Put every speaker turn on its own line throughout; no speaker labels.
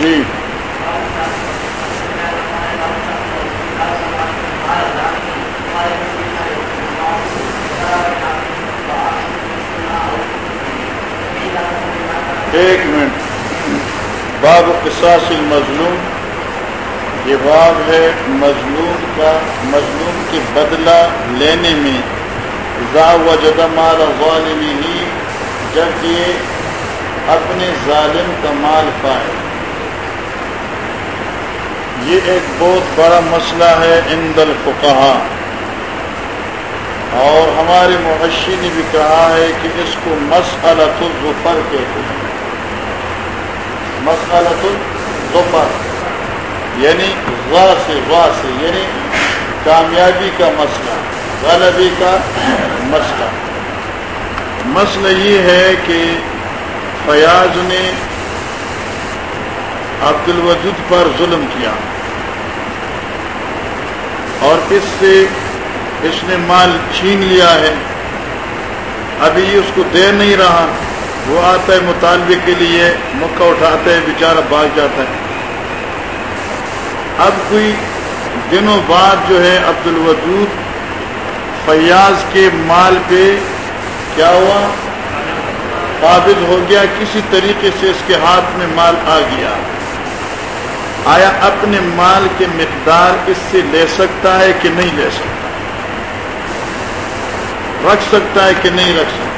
جی۔ ایک منٹ۔ باب قصاص المظلوم۔ یہ باب ہے مظلوم کا مظلوم کے بدلہ لینے میں۔ ذا وجد مال ظالم ہی جب یہ اپنے ظالم کا مال پائے۔ یہ ایک بہت بڑا مسئلہ ہے اند الفقہ اور ہمارے معشی نے بھی کہا ہے کہ اس کو مسلط الظفر کہتے ہیں۔ مسلط الظفر یعنی غا سے غا سے یعنی کامیابی کا مسئلہ، غلبی کا مسئلہ۔ مسئلہ یہ ہے کہ فیاض نے عبد الوجود پر ظلم کیا۔ اور اس سے اس نے مال چھین لیا ہے۔ ابھی اس کو دے نہیں رہا۔ وہ آتا ہے مطالبے کے لیے، مکہ اٹھاتا ہے، بیچارہ بھاگ جاتا ہے۔ اب کوئی دنوں بعد جو ہے عبد الوجود فیاض کے مال پہ کیا ہوا؟ قابض ہو گیا۔ کسی طریقے سے اس کے ہاتھ میں مال آ گیا۔ آیا اپنے مال کے مقدار اس سے لے سکتا ہے کہ نہیں لے سکتا؟ رکھ سکتا ہے کہ نہیں رکھ سکتا؟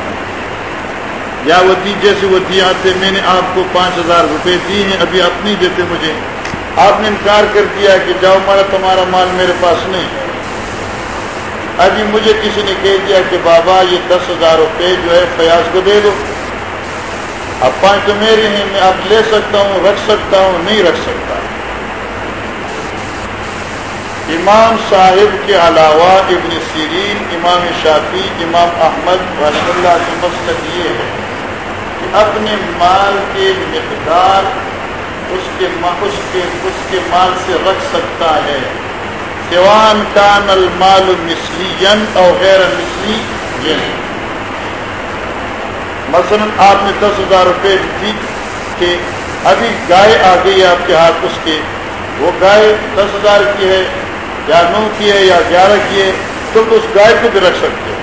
یا وتی جیسے وتی آتے، میں نے آپ کو پانچ ہزار روپے دی ہیں، ابھی آپ نہیں دیتے مجھے۔ آپ نے انکار کر دیا کہ جاؤ مارا تمہارا مال میرے پاس نہیں۔ ابھی مجھے کسی نے کہہ دیا کہ بابا، یہ دس ہزار روپے جو ہے، فیاض کو دے دو۔ اب پانچ تو میرے ہیں، میں آپ لے سکتا ہوں، رکھ سکتا ہوں، نہیں رکھ سکتا۔ امام صاحب کے علاوہ ابن سیرین، امام شافی امام احمد رحم اللہ کی مقصد یہ ہے کہ اپنے مال کے مقدار اس کے اس کے اس کے مال سے رکھ سکتا ہے۔ سوان کان المال مسلی اور غیر مسلی مثلا آپ نے دس ہزار روپے دی کہ ابھی گائے آ گئی آپ کے ہاتھ اس کے۔ وہ گائے دس ہزار کی ہے یا نو کی ہے یا گیارہ کی ہے تو اس گائے کو بھی رکھ سکتے ہو۔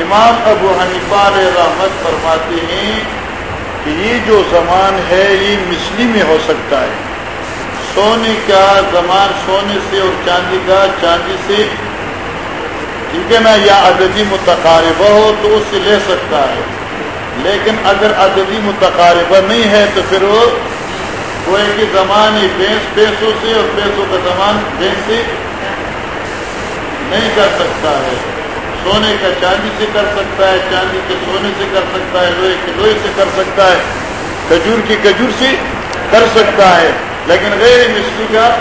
امام ابو حنیفہ رحمت فرماتے ہیں کہ یہ جو زمان ہے، یہ مسلی میں ہو سکتا ہے۔ سونے کا زمان سونے سے اور چاندی کا چاندی سے، ٹھیک ہے نا، یا عددی متقاربہ ہو تو اس سے لے سکتا ہے۔ لیکن اگر عددی متقاربہ نہیں ہے تو پھر وہ کوئی کہ زمان بینس پیسوں سے اور پیسوں کا زمان بینس سے نہیں کر سکتا ہے۔ سونے کا چاندی سے کر سکتا ہے، چاندی کے سونے سے کر سکتا ہے، لوہے کے لوہے سے کر سکتا ہے۔ کھجور کی کھجور سے کر سکتا ہے، لیکن غیر مچھلی کا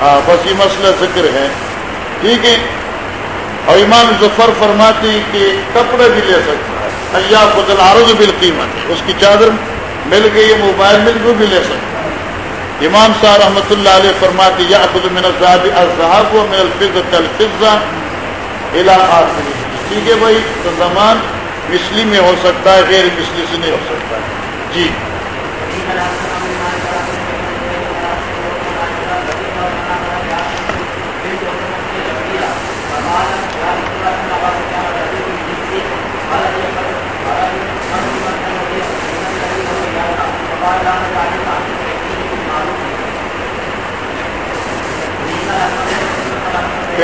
ہاں بس یہ مسئلہ ذکر ہے۔ ٹھیک ہے۔ اور امام ظفر فرماتے ہیں کہ کپڑے بھی لے سکتا ہے۔ یا فضل آروز بل قیمت اس کی چادر مل گئی موبائل مل وہ بھی لے سکتا ہے امام شاہ رحمۃ اللہ علیہ فرماتے یا خود من الزہاب و من الفظ الفظہ ٹھیک ہے بھائی، تو زمان مسلی میں ہو سکتا ہے، غیر مسلی سے نہیں ہو سکتا۔ ہے جی۔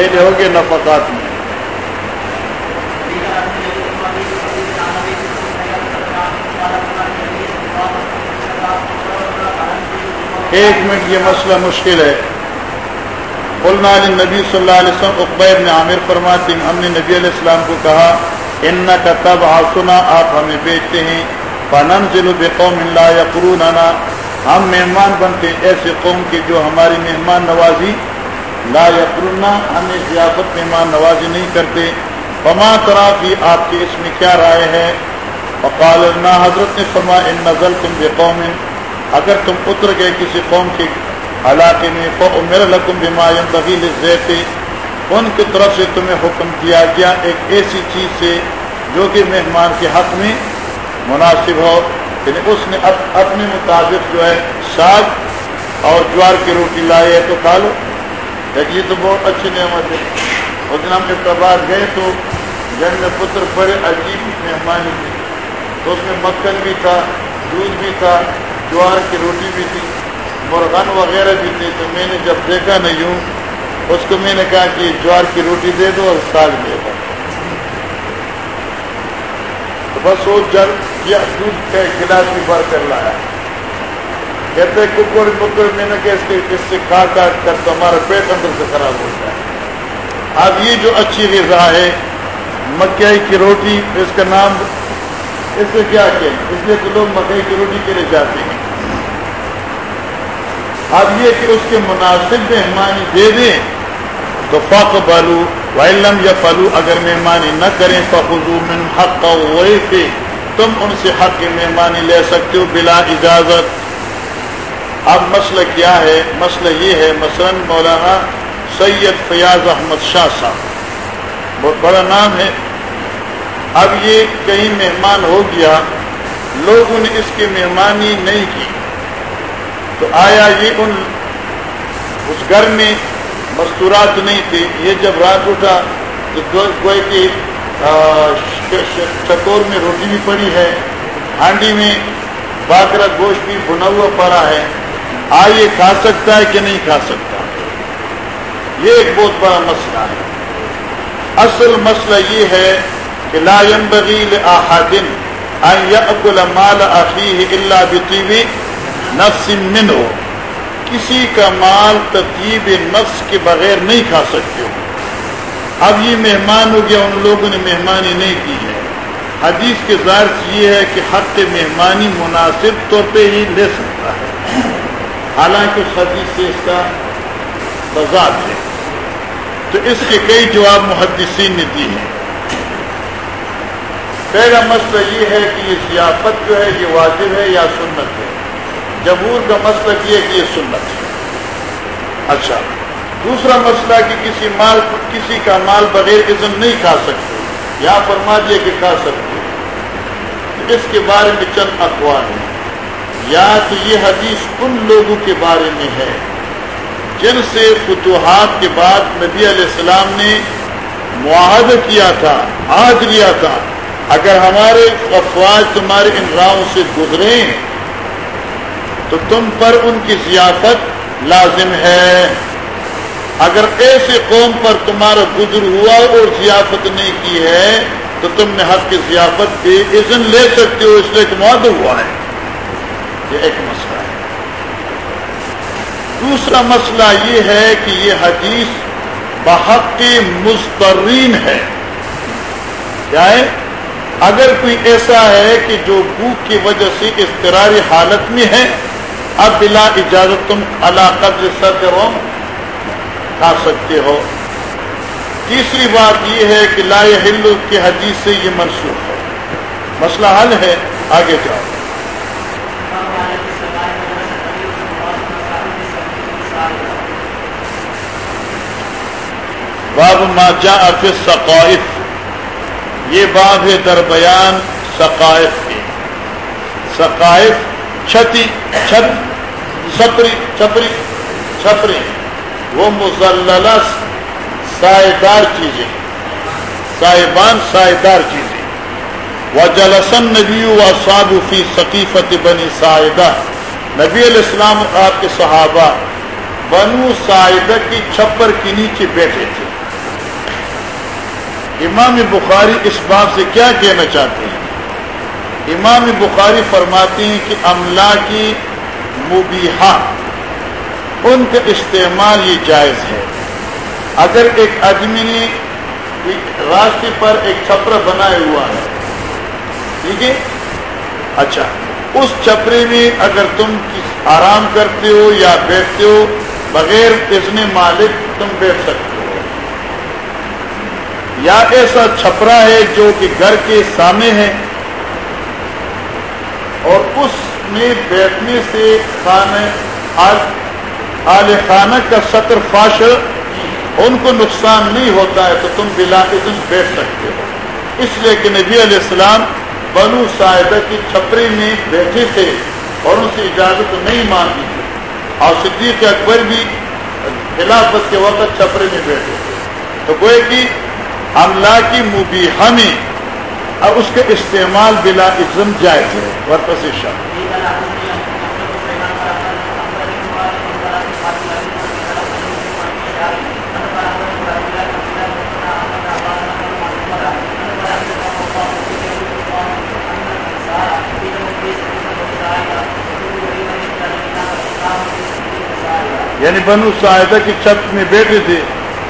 پہلے ہو گئے نفقات میں۔ ایک منٹ، یہ مسئلہ مشکل ہے۔ قلنا نبی صلی اللہ علیہ وسلم اقبیر نے عامر فرماتے ہیں، ہم نے نبی علیہ السلام کو کہا ان کا تب آسنا آپ ہمیں بیچتے ہیں۔ فنن ضلع قوم اللہ یا قرون ہم مہمان بنتے ہیں ایسے قوم کے جو ہماری مہمان نوازی لا یقرونا ہمیں ضیافت مہمان نوازی نہیں کرتے۔ فما ترافی آپ کے اس میں کیا رائے ہے؟ فقال حضرت نے فرما ان نزل تم بے قوم اگر تم اتر گئے کسی قوم کے علاقے میں میرا لکم بیمایم بغیل زیتے ان کی طرف سے تمہیں حکم کیا گیا ایک ایسی چیز سے جو کہ مہمان کے حق میں مناسب ہو۔ یعنی اس نے اپنے مطابق جو ہے، ساگ اور جوار کی روٹی لائی ہے تو کھا لو۔ یہ تو بہت اچھی نعمت ہے۔ اس دن ہم اقتبار گئے تو جن میں پتر بڑے عجیب مہمانی تھی تو اس میں مکھن بھی تھا، دودھ بھی تھا، جوار کی روٹی بھی تھی مرغن وغیرہ بھی تھے۔ تو میں نے جب دیکھا نہیں ہوں اس کو میں نے کہا کہ جوار کی روٹی دے دو اور ساگ دے دو۔ تو بس وہ جل یا دودھ کا گلاس بھی بھر کر لایا۔ کہتے ککر ککر میں نے کہ اس کے اس سے کھا کاٹ کر تو ہمارا پیٹ اندر سے خراب ہوتا ہے اب یہ جو اچھی غذا ہے، مکئی کی روٹی، اس کا نام اس سے کیا کہ اس لیے تو لوگ مکئی کی روٹی کے لیے جاتے ہیں۔ اب یہ کہ اس کے مناسب مہمانی دے دیں۔ تو فق بالو وائلم یا فلو اگر مہمانی نہ کریں فخو من حق پہ تم ان سے حق کی مہمانی لے سکتے ہو بلا اجازت۔ اب مسئلہ کیا ہے؟ مسئلہ یہ ہے، مثلا مولانا سید فیاض احمد شاہ صاحب۔ بہت بڑا نام ہے۔ اب یہ کہیں مہمان ہو گیا، لوگوں نے اس کی مہمانی نہیں کی۔ تو آیا یہ ان، اس گھر میں مستورات نہیں تھی یہ جب رات اٹھا، تو کوئی کہ چکور میں روٹی بھی پڑی ہے، ہانڈی میں باکرا گوشت بھی بنا ہوا پڑا ہے۔ آئیے کھا سکتا ہے کہ نہیں کھا سکتا؟ یہ ایک بہت بڑا مسئلہ ہے۔ اصل مسئلہ یہ ہے کہ لا ينبغي لأحد ان مال اخيه الا بطيب نفس منه۔ کسی کا مال تطیب نفس کے بغیر نہیں کھا سکتے۔ ہو اب یہ مہمان ہو گیا، ان لوگوں نے مہمانی نہیں کی ہے۔ حدیث کے ظاہر یہ ہے کہ حق مہمانی مناسب طور پہ ہی لے سکتا ہے۔ حالانکہ اس حدیث سے اس کا تضاد ہے۔ تو اس کے کئی جواب محدثین نے دی ہیں۔ پہلا مسئلہ یہ ہے کہ یہ ضیافت جو ہے یہ واجب ہے یا سنت ہے؟ جمہور کا مسئلہ یہ ہے کہ یہ سنت ہے۔ اچھا دوسرا مسئلہ کہ کسی مال، کسی کا مال بغیر اذن نہیں کھا سکتے۔ یا فرما دیے کہ کھا سکتے۔ اس کے بارے میں چند اخبار ہیں۔ یا تو یہ حدیث ان لوگوں کے بارے میں ہے جن سے فتوحات کے بعد نبی علیہ السلام نے معاہدہ کیا تھا آج لیا تھا۔ اگر ہمارے افواج تمہارے ان راہوں سے گزرے تو تم پر ان کی ضیافت لازم ہے۔ اگر ایسے قوم پر تمہارا گزر ہوا اور ضیافت نہیں کی ہے تو تم نے حق کی ضیافت بھی اذن لے سکتے ہو، اس لیے ایک معد ہوا ہے۔ یہ ایک مسئلہ ہے۔ دوسرا مسئلہ یہ ہے کہ یہ حدیث بحق مسترین ہے۔ کیا ہے اگر کوئی ایسا ہے کہ جو بھوک کی وجہ سے اضطراری حالت میں ہے، اب بلا اجازت تم قدر سر کھا سکتے ہو۔ تیسری بات یہ ہے کہ لا ہلو کی حدیث سے یہ منسوخ ہے۔ مسئلہ حل ہے، آگے جاؤ۔ باب ما جاء فی السقائف. یہ باب ہے در بیان ثقائف کی. ثقائف چھتی، چھت، چھپری چھپری چھپری. وہ مسلس سائے دار چیزیں. صاحبان سائے دار چیزیں. وہ جلسن نبی و صابفی ثقیفت بنی سائدہ. نبی علیہ السلام آپ کے صحابہ بنو سائدہ کی چھپر کے نیچے بیٹھے تھے. امام بخاری اس بات سے کیا کہنا چاہتے ہیں؟ امام بخاری فرماتے ہیں کہ املا کی مبیحا ان کا استعمال یہ جائز ہے۔ اگر ایک آدمی نے راستے پر ایک چھپرا بنایا ہوا ہے، ٹھیک ہے؟ اچھا اس چھپرے میں اگر تم آرام کرتے ہو یا بیٹھتے ہو، بغیر اس مالک تم بیٹھ سکتے ہو۔ یا ایسا چھپرا ہے جو کہ گھر کے سامنے ہے اور اس میں بیٹھنے سے خانہ آل خانہ کا سطر فاش ان کو نقصان نہیں ہوتا ہے تو تم بلا اذن بیٹھ سکتے ہو۔ اس لیے کہ نبی علیہ السلام بنو سائدہ کی چھپری میں بیٹھے تھے اور ان سے اجازت نہیں مانگی تھی۔ اور صدیق اکبر بھی خلافت کے وقت چھپرے میں بیٹھے تھے۔ تو گوئے کہ عملہ کی مبی ہمیں اور اس کے استعمال بلا عزم جائز ہے، ورپس شاہ یعنی بنو ساحدہ کی چھت میں بیٹھے تھے۔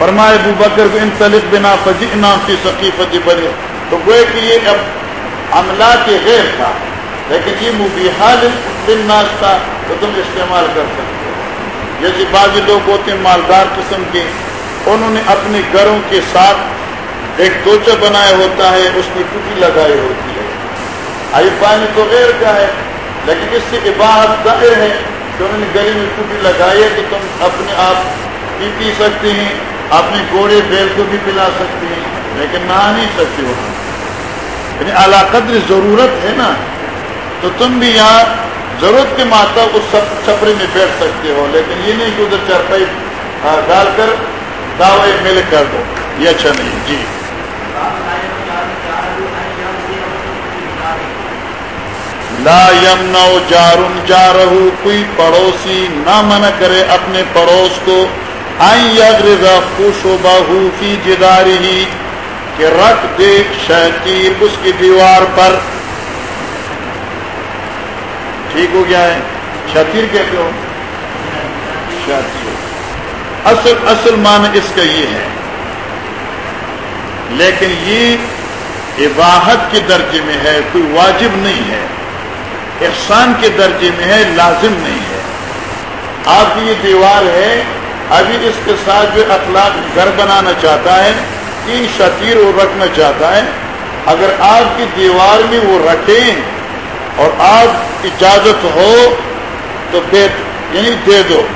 فرمائے ابو بکر، ان طلق بنا فجی نام کی ثقیفت بڑے تو گوئے کہ یہ اب عملہ کے غیر تھا، لیکن یہ مبیحال دن تھا تو تم استعمال کر سکتے ہو۔ جیسے بعض لوگ ہوتے ہیں مالدار قسم کے، انہوں نے اپنے گھروں کے ساتھ ایک توچہ بنایا ہوتا ہے، اس میں ٹوٹی لگائی ہوتی ہے۔ آئی پانی تو غیر کا ہے، لیکن اس سے عبادت ظاہر ہے کہ انہوں نے گلی میں ٹوٹی لگائی ہے کہ تم اپنے آپ بھی پی سکتے ہیں اپنے گھوڑے بیل کو بھی پلا سکتے ہیں، لیکن نہ نہیں سکتے ہو یعنی اعلیٰ قدر ضرورت ہے نا۔ تو تم بھی یہاں ضرورت کے ماتا اس چھپڑے میں بیٹھ سکتے ہو، لیکن یہ نہیں کہ ادھر چرپائی ڈال کر دعوے مل کر دو۔ یہ اچھا نہیں جی۔ لا یم نو جارن جا رہو کوئی پڑوسی نہ منع کرے اپنے پڑوس کو آئی خوش و کی جداری ہی کہ رکھ دے شہتیر اس کی دیوار پر۔ ٹھیک ہو گیا ہے؟ شتیر کہتے ہو؟ اصل اصل مان اس کا یہ ہے۔ لیکن یہ عباہت کے درجے میں ہے، کوئی واجب نہیں ہے۔ احسان کے درجے میں ہے، لازم نہیں ہے۔ آپ کی یہ دیوار ہے ابھی اس کے ساتھ جو اخلاق گھر بنانا چاہتا ہے، تین شتیر وہ رکھنا چاہتا ہے۔ اگر آپ کی دیوار میں وہ رکھیں اور آپ اجازت ہو تو یعنی دے دو۔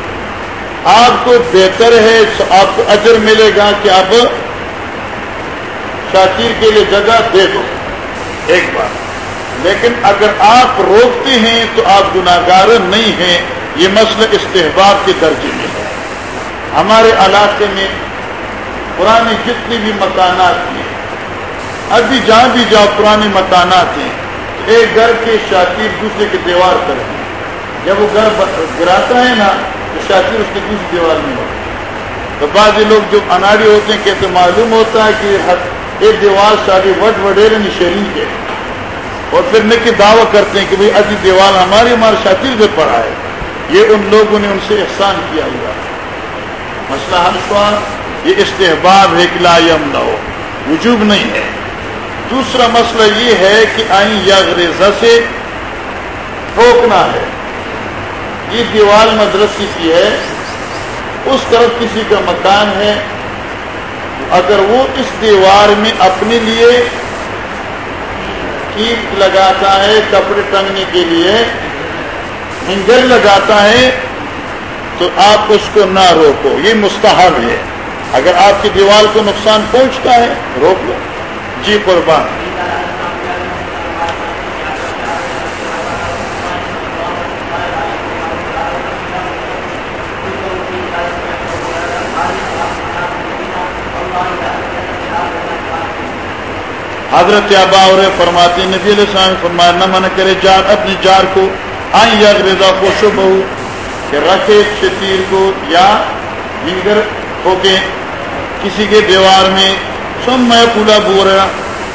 آپ کو بہتر ہے، آپ کو اجر ملے گا کہ آپ شاکیر کے لیے جگہ دے دو۔ ایک بار لیکن اگر آپ روکتے ہیں تو آپ گناگار نہیں ہیں۔ یہ مسئلہ استحباب کے درجے میں ہے۔ ہمارے علاقے میں پرانے جتنے بھی مکانات ہیں، ابھی جہاں بھی جہاں پرانے مکانات ہیں، ایک گھر کے شاکیر دوسرے کے دیوار پر ہے جب وہ گھر گراتا ہے نا، تو شاکیر اس کے دوسری دیوار میں ہوتا ہے۔ تو بعض لوگ جو اناڑی ہوتے ہیں، کہتے معلوم ہوتا ہے کہ ایک دیوار شادی وٹ وڈیرے نشری کے اور پھر نکی دعوی کرتے ہیں کہ بھائی ابھی دیوار ہماری ہمارے شاکر سے پڑا ہے یہ ان لوگوں نے ان سے احسان کیا ہوا۔ مسئلہ حل ہوا، یہ استحباب ہے کہ لا یم نہ ہو وجوب نہیں ہے۔ دوسرا مسئلہ یہ ہے کہ آئیں یا سے ٹھوکنا ہے۔ یہ دیوار مدرسی کی ہے، اس طرف کسی کا مکان ہے۔ اگر وہ اس دیوار میں اپنے لیے کیپ لگاتا ہے، کپڑے ٹنگنے کے لیے ہنگل لگاتا ہے تو آپ اس کو نہ روکو۔ یہ مستحب ہے۔ اگر آپ کی دیوار کو نقصان پہنچتا ہے، روک لو۔ جی قربان۔ حضرت آبا اور فرماتی نبی علیہ السلام فرمایا، نہ من کرے جار اپنی جار کو، آئیں یا رضا کو ہو۔ کہ رکھے شتیر کو یا ہنگر ہو کے کسی کے دیوار میں سم میں پولا بو رہا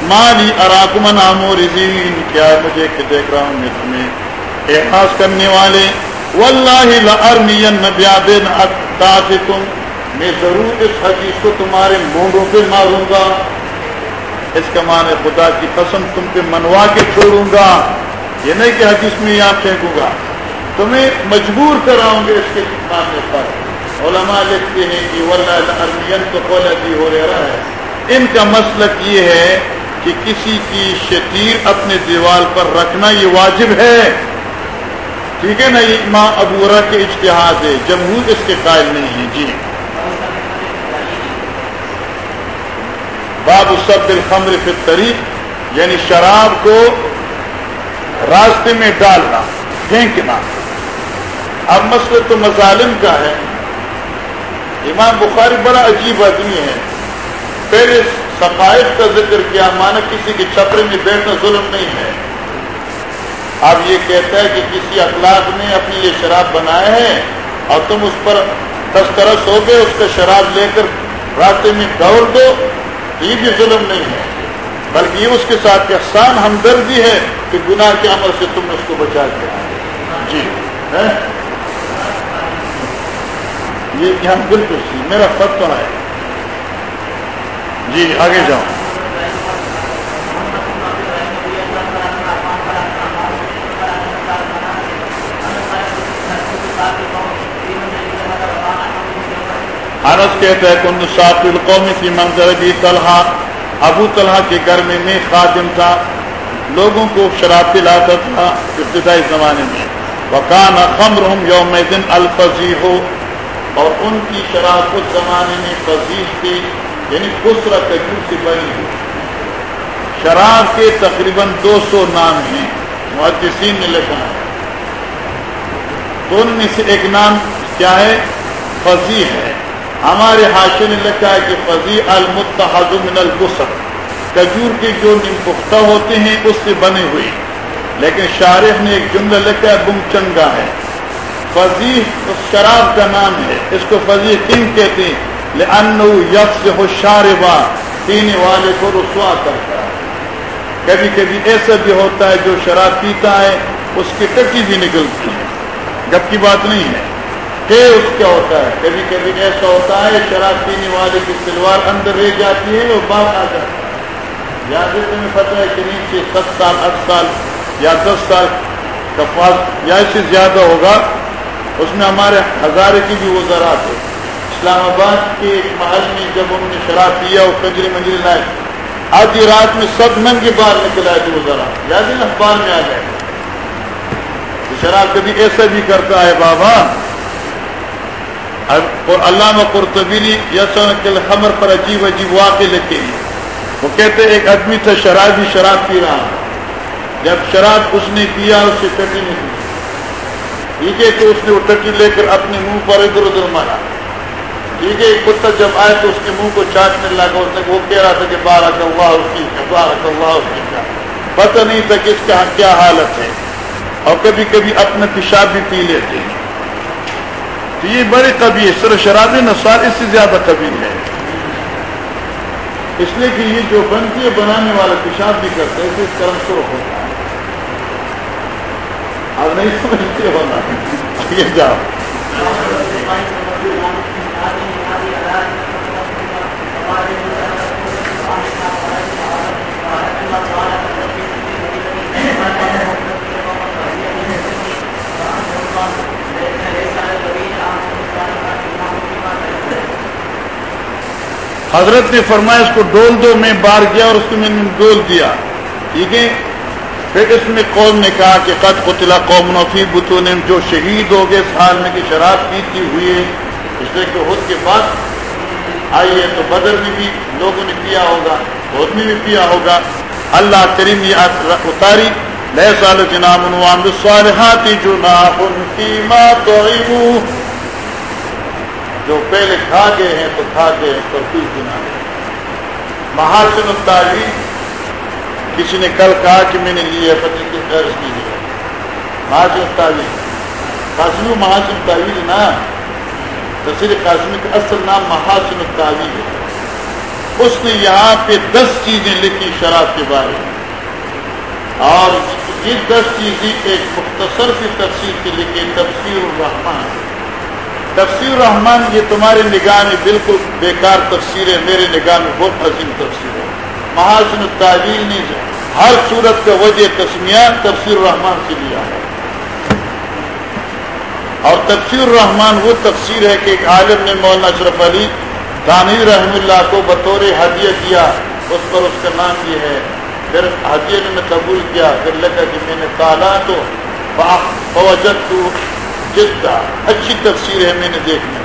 مالی اراکمن آمو رزین، کیا مجھے کہ دیکھ رہا ہوں میں تمہیں احساس کرنے والے۔ واللہ لارمین نبیادن اکتاتکم میں ضرور اس حدیث کو تمہارے مونڈوں پہ ماروں گا۔ اس کا معنی خدا کی قسم تم پہ منوا کے چھوڑوں گا، یہ نہیں کہ حدیث میں یہاں پھینکوں گا۔ تمہیں مجبور کراؤں گے اس کے ماننے پر۔ علماء لکھتے ہیں کہ واللہ تو ہو رہا ہے۔ ان کا مسلک یہ ہے کہ کسی کی شتیر اپنے دیوال پر رکھنا یہ واجب ہے۔ ٹھیک ہے نا، یہ ماں ابورا کے اشتہاد ہے۔ جمہور اس کے قائل نہیں ہے جی۔ باب سب الخمر فی طریق یعنی شراب کو راستے میں ڈالنا، پھینکنا۔ اب مسئلہ تو مظالم کا ہے۔ امام بخاری بڑا عجیب آدمی ہے۔ پہلے ثقائف کا ذکر کیا، مانا کسی کے چھپرے میں بیٹھنا ظلم نہیں ہے۔ اب یہ کہتا ہے کہ کسی اخلاق نے اپنی یہ شراب بنایا ہے اور تم اس پر تسترس ہو گئے، اس کا شراب لے کر راستے میں دوڑ دو یہ بھی ظلم نہیں ہے۔ بلکہ یہ اس کے ساتھ احسان ہمدردی ہے کہ گناہ کے عمل سے تم نے اس کو بچا دیا جی یہ یہاں بالکل سی میرا فتو ہے۔ جی آگے جاؤ۔ انس کہتا ہے کن صاحب القوم کی منظر بھی طلحہ، ابو طلحہ کے گھر میں میں خادم تھا۔ لوگوں کو شراب پلاتا تھا۔ ابتدائی زمانے میں۔ وکان خمر یوم دن الفضی ہو اور ان کی شراب اس زمانے میں فضیح تھی یعنی خسرا کجور سے بنی ہوئی۔ شراب کے تقریباً دو سو نام ہیں، محدثین نے لکھا۔ ہے تو ان میں سے ایک نام کیا ہے؟ فضی ہے۔ ہمارے حاشے نے لکھا ہے کہ فضی المتحد من البسر کجور کے جو پختہ ہوتے ہیں، اس سے بنے ہوئے۔ لیکن شارح نے ایک جملہ لکھا ہے بم چنگا ہے۔ فضی شراب کا نام ہے، اس کو فضی کن کہتے ہیں یکس ہو شاربا پینے والے کو رسوا کرتا ہے۔ کبھی کبھی ایسا بھی ہوتا ہے، جو شراب پیتا ہے، اس کی ٹکی بھی نکلتی ہے۔ جب کی بات نہیں ہے۔ اس کیا ہوتا ہے؟ کبھی کبھی ایسا ہوتا ہے، شراب پینے والے کی سلوار اندر رہ جاتی ہے اور باہر آ جاتا ہے۔ یا تمہیں پتہ ہے کہ نیچے ست سال، آٹھ سال یا دس سال کا پاس یا اس سے زیادہ ہوگا۔ اس میں ہمارے ہزارے کی بھی وہ زراعت ہے اسلام آباد کے ایک محل میں جب انہوں نے شراب پیا اور کجری منجری لائے، آدھی رات میں سب ننگے باہر نکل آئے تھے وہ ذرا یاد ہے اخبار میں آ جائے۔ شراب کبھی ایسا بھی کرتا ہے بابا۔ اور علامہ قرطبیلی یسن خمر پر عجیب عجیب واقع لکھے ہیں۔ وہ کہتے ایک آدمی تھا شراب ہی شراب پی رہا۔ جب شراب اس نے پیا اس سے ٹٹی نہیں۔ ٹھیک ہے تو اس نے وہ ٹٹی لے کر اپنے منہ پر ادھر ادھر مارا۔ ٹھیک ہے، ایک کتا جب آئے تو اس کے منہ کو چاٹنے لگا، اس نے وہ کہہ رہا تھا کہ بارہ اللہ اس کی بارہ اللہ اس کی کیا پتہ نہیں تھا کہ اس کا کیا حالت ہے۔ اور کبھی کبھی اپنا پیشاب بھی پی لیتے ہیں۔ تو یہ بڑے کبھی ہے صرف شرابی نسوار اس سے زیادہ کبھی ہے اس لیے کہ یہ جو بنتی ہے، بنانے والا پیشاب بھی کرتے ہیں اس کرم شروع ہوتا ہے۔ اب نہیں سمجھتے ہونا یہ جاؤ حضرت نے فرمایا اس کو ڈول دو، میں بار گیا اور اس کو میں نے ڈول دیا۔ ٹھیک ہے؟ پھر اس میں قوم نے کہا کہ قد قتلا قوم نفی بتو نے جو شہید ہو گئے اس حال میں کہ شراب پیتی ہوئی اس لیے کہ خود کے پاس آئیے تو بدر میں بھی لوگوں نے پیا ہوگا خود میں بھی پیا ہوگا۔ اللہ کریم یہ اتاری۔ لیے سال جناب صالحاتی جو نہ تو جو پہلے کھا گئے ہیں تو کھا گئے ہیں تو پھر گنا محاسن التعلیم کسی نے کل کہا کہ میں نے لی ہے پتی کی درج کی ہے۔ محاسن التعلیم قاسمی محاسن تعویل نا۔ تصویر قاسمی کا اصل نام محاسن التعویل ہے۔ اس نے یہاں پہ دس چیزیں لکھی شراب کے بارے میں۔ اور یہ دس چیزیں ایک مختصر سی تفصیل کے لکھے تفسیر الرحمان تفسیر رحمان یہ تمہاری نگاہ میں بالکل بیکار تفسیر ہے، میرے نگاہ میں بہت عظیم تفسیر ہے۔ محاسن تعویل نے ہر صورت کا وجہ تسمیہ تفسیر الرحمان سے لیا ہے۔ اور تفسیر الرحمان وہ تفسیر ہے کہ ایک عالم نے مولانا اشرف علی دانوی رحم اللہ کو بطور ہدیہ کیا، اس پر اس کا نام یہ ہے۔ پھر ہدیہ نے میں قبول کیا، پھر لگا کہ میں نے تالا تو فوجت جدہ۔ اچھی تفسیر ہے، میں نے دیکھنا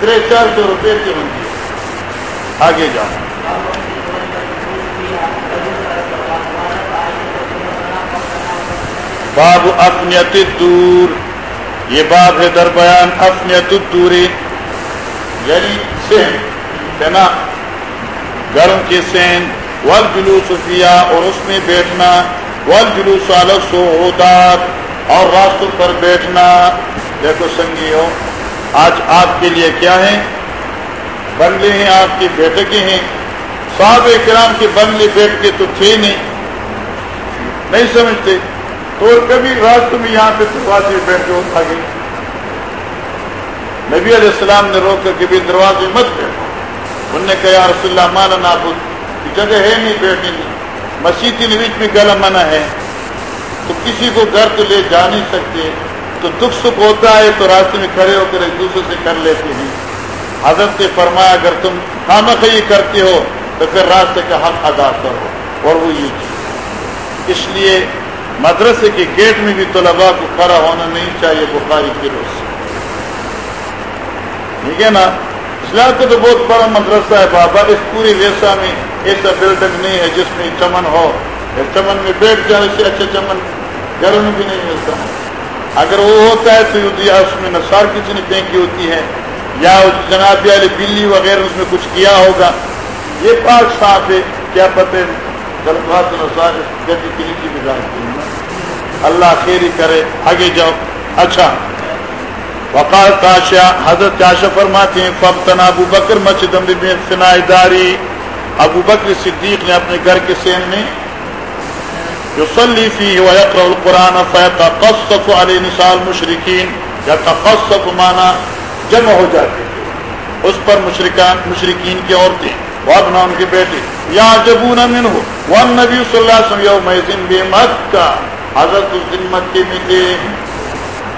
ترے چار سو روپے کی ہوتی ہے آگے جاؤ۔ باب اپنیت دور یہ باب ہے در بیان اپنیت دوری یعنی سین، ہے نا؟ گرم کی سین. ول جلوس اور اس میں بیٹھنا. ول جلوس سوات اور راستوں پر بیٹھنا. دیکھو سنگی ہو آج آپ کے لیے کیا ہے بنگلے ہیں آپ کی بیٹھکیں ہیں. صاحب کرام کے بنگلے بیٹھ کے تو تھے نہیں. نہیں سمجھتے؟ تو کبھی رات میں یہاں پہ دروازے بیٹھ کے آ گئی۔ نبی علیہ السلام نے روک کر کبھی دروازے مت بیٹھو انہوں نے کہا، یا رسول اللہ مانا نابود جگہ ہے نہیں بیٹھنے کی۔ مسیح کے بیچ میں گلا منع ہے۔ تو کسی کو گھر تو لے جا نہیں سکتے۔ تو دکھ سکھ ہوتا ہے تو راستے میں کھڑے ہو کر ایک دوسرے سے کر لیتے ہیں۔ حضرت نے فرمایا، اگر تم خامہ خی کرتے ہو تو پھر راستے کا حق ادا کرو۔ اور وہ یہ چیز۔ اس لیے مدرسے کے گیٹ میں بھی طلبا کو کھڑا ہونا نہیں چاہیے بخاری کی روز ٹھیک ہے نا؟ اسلام کا تو بہت بڑا مدرسہ ہے بابا، اس پوری ریسا میں ایسا بلڈنگ نہیں ہے جس میں چمن ہو۔ چمن میں بیٹھ جائے سے اچھا چمن گھر میں بھی نہیں ملتا۔ اگر وہ ہوتا ہے تو اس میں نثار کسی نے پھینکی ہوتی ہے یا جناب والی بلی وغیرہ اس میں کچھ کیا ہوگا۔ یہ پاک صاحب ہے، کیا پتہ نثار گدی کے بھی ڈالتے ہیں اللہ خیری کرے، آگے جاؤ۔ اچھا۔ وقال کاشا حضرت کاشا فرماتے ہیں فبتنا ابو بکر مسجد داری۔ ابو بکر صدیق نے اپنے گھر کے سین میں یصلی فی ویقرأ القرآن فیتقصف علی نسال مشرقین یا تقصف مانا جمع ہو جاتے تھے اس پر مشرکان مشرقین کی عورتیں وابنا ان کے بیٹے یا جبون منہ والنبی صلی اللہ علیہ وسلم یوم بے مکہ حضرت اس دن مکے میں تھے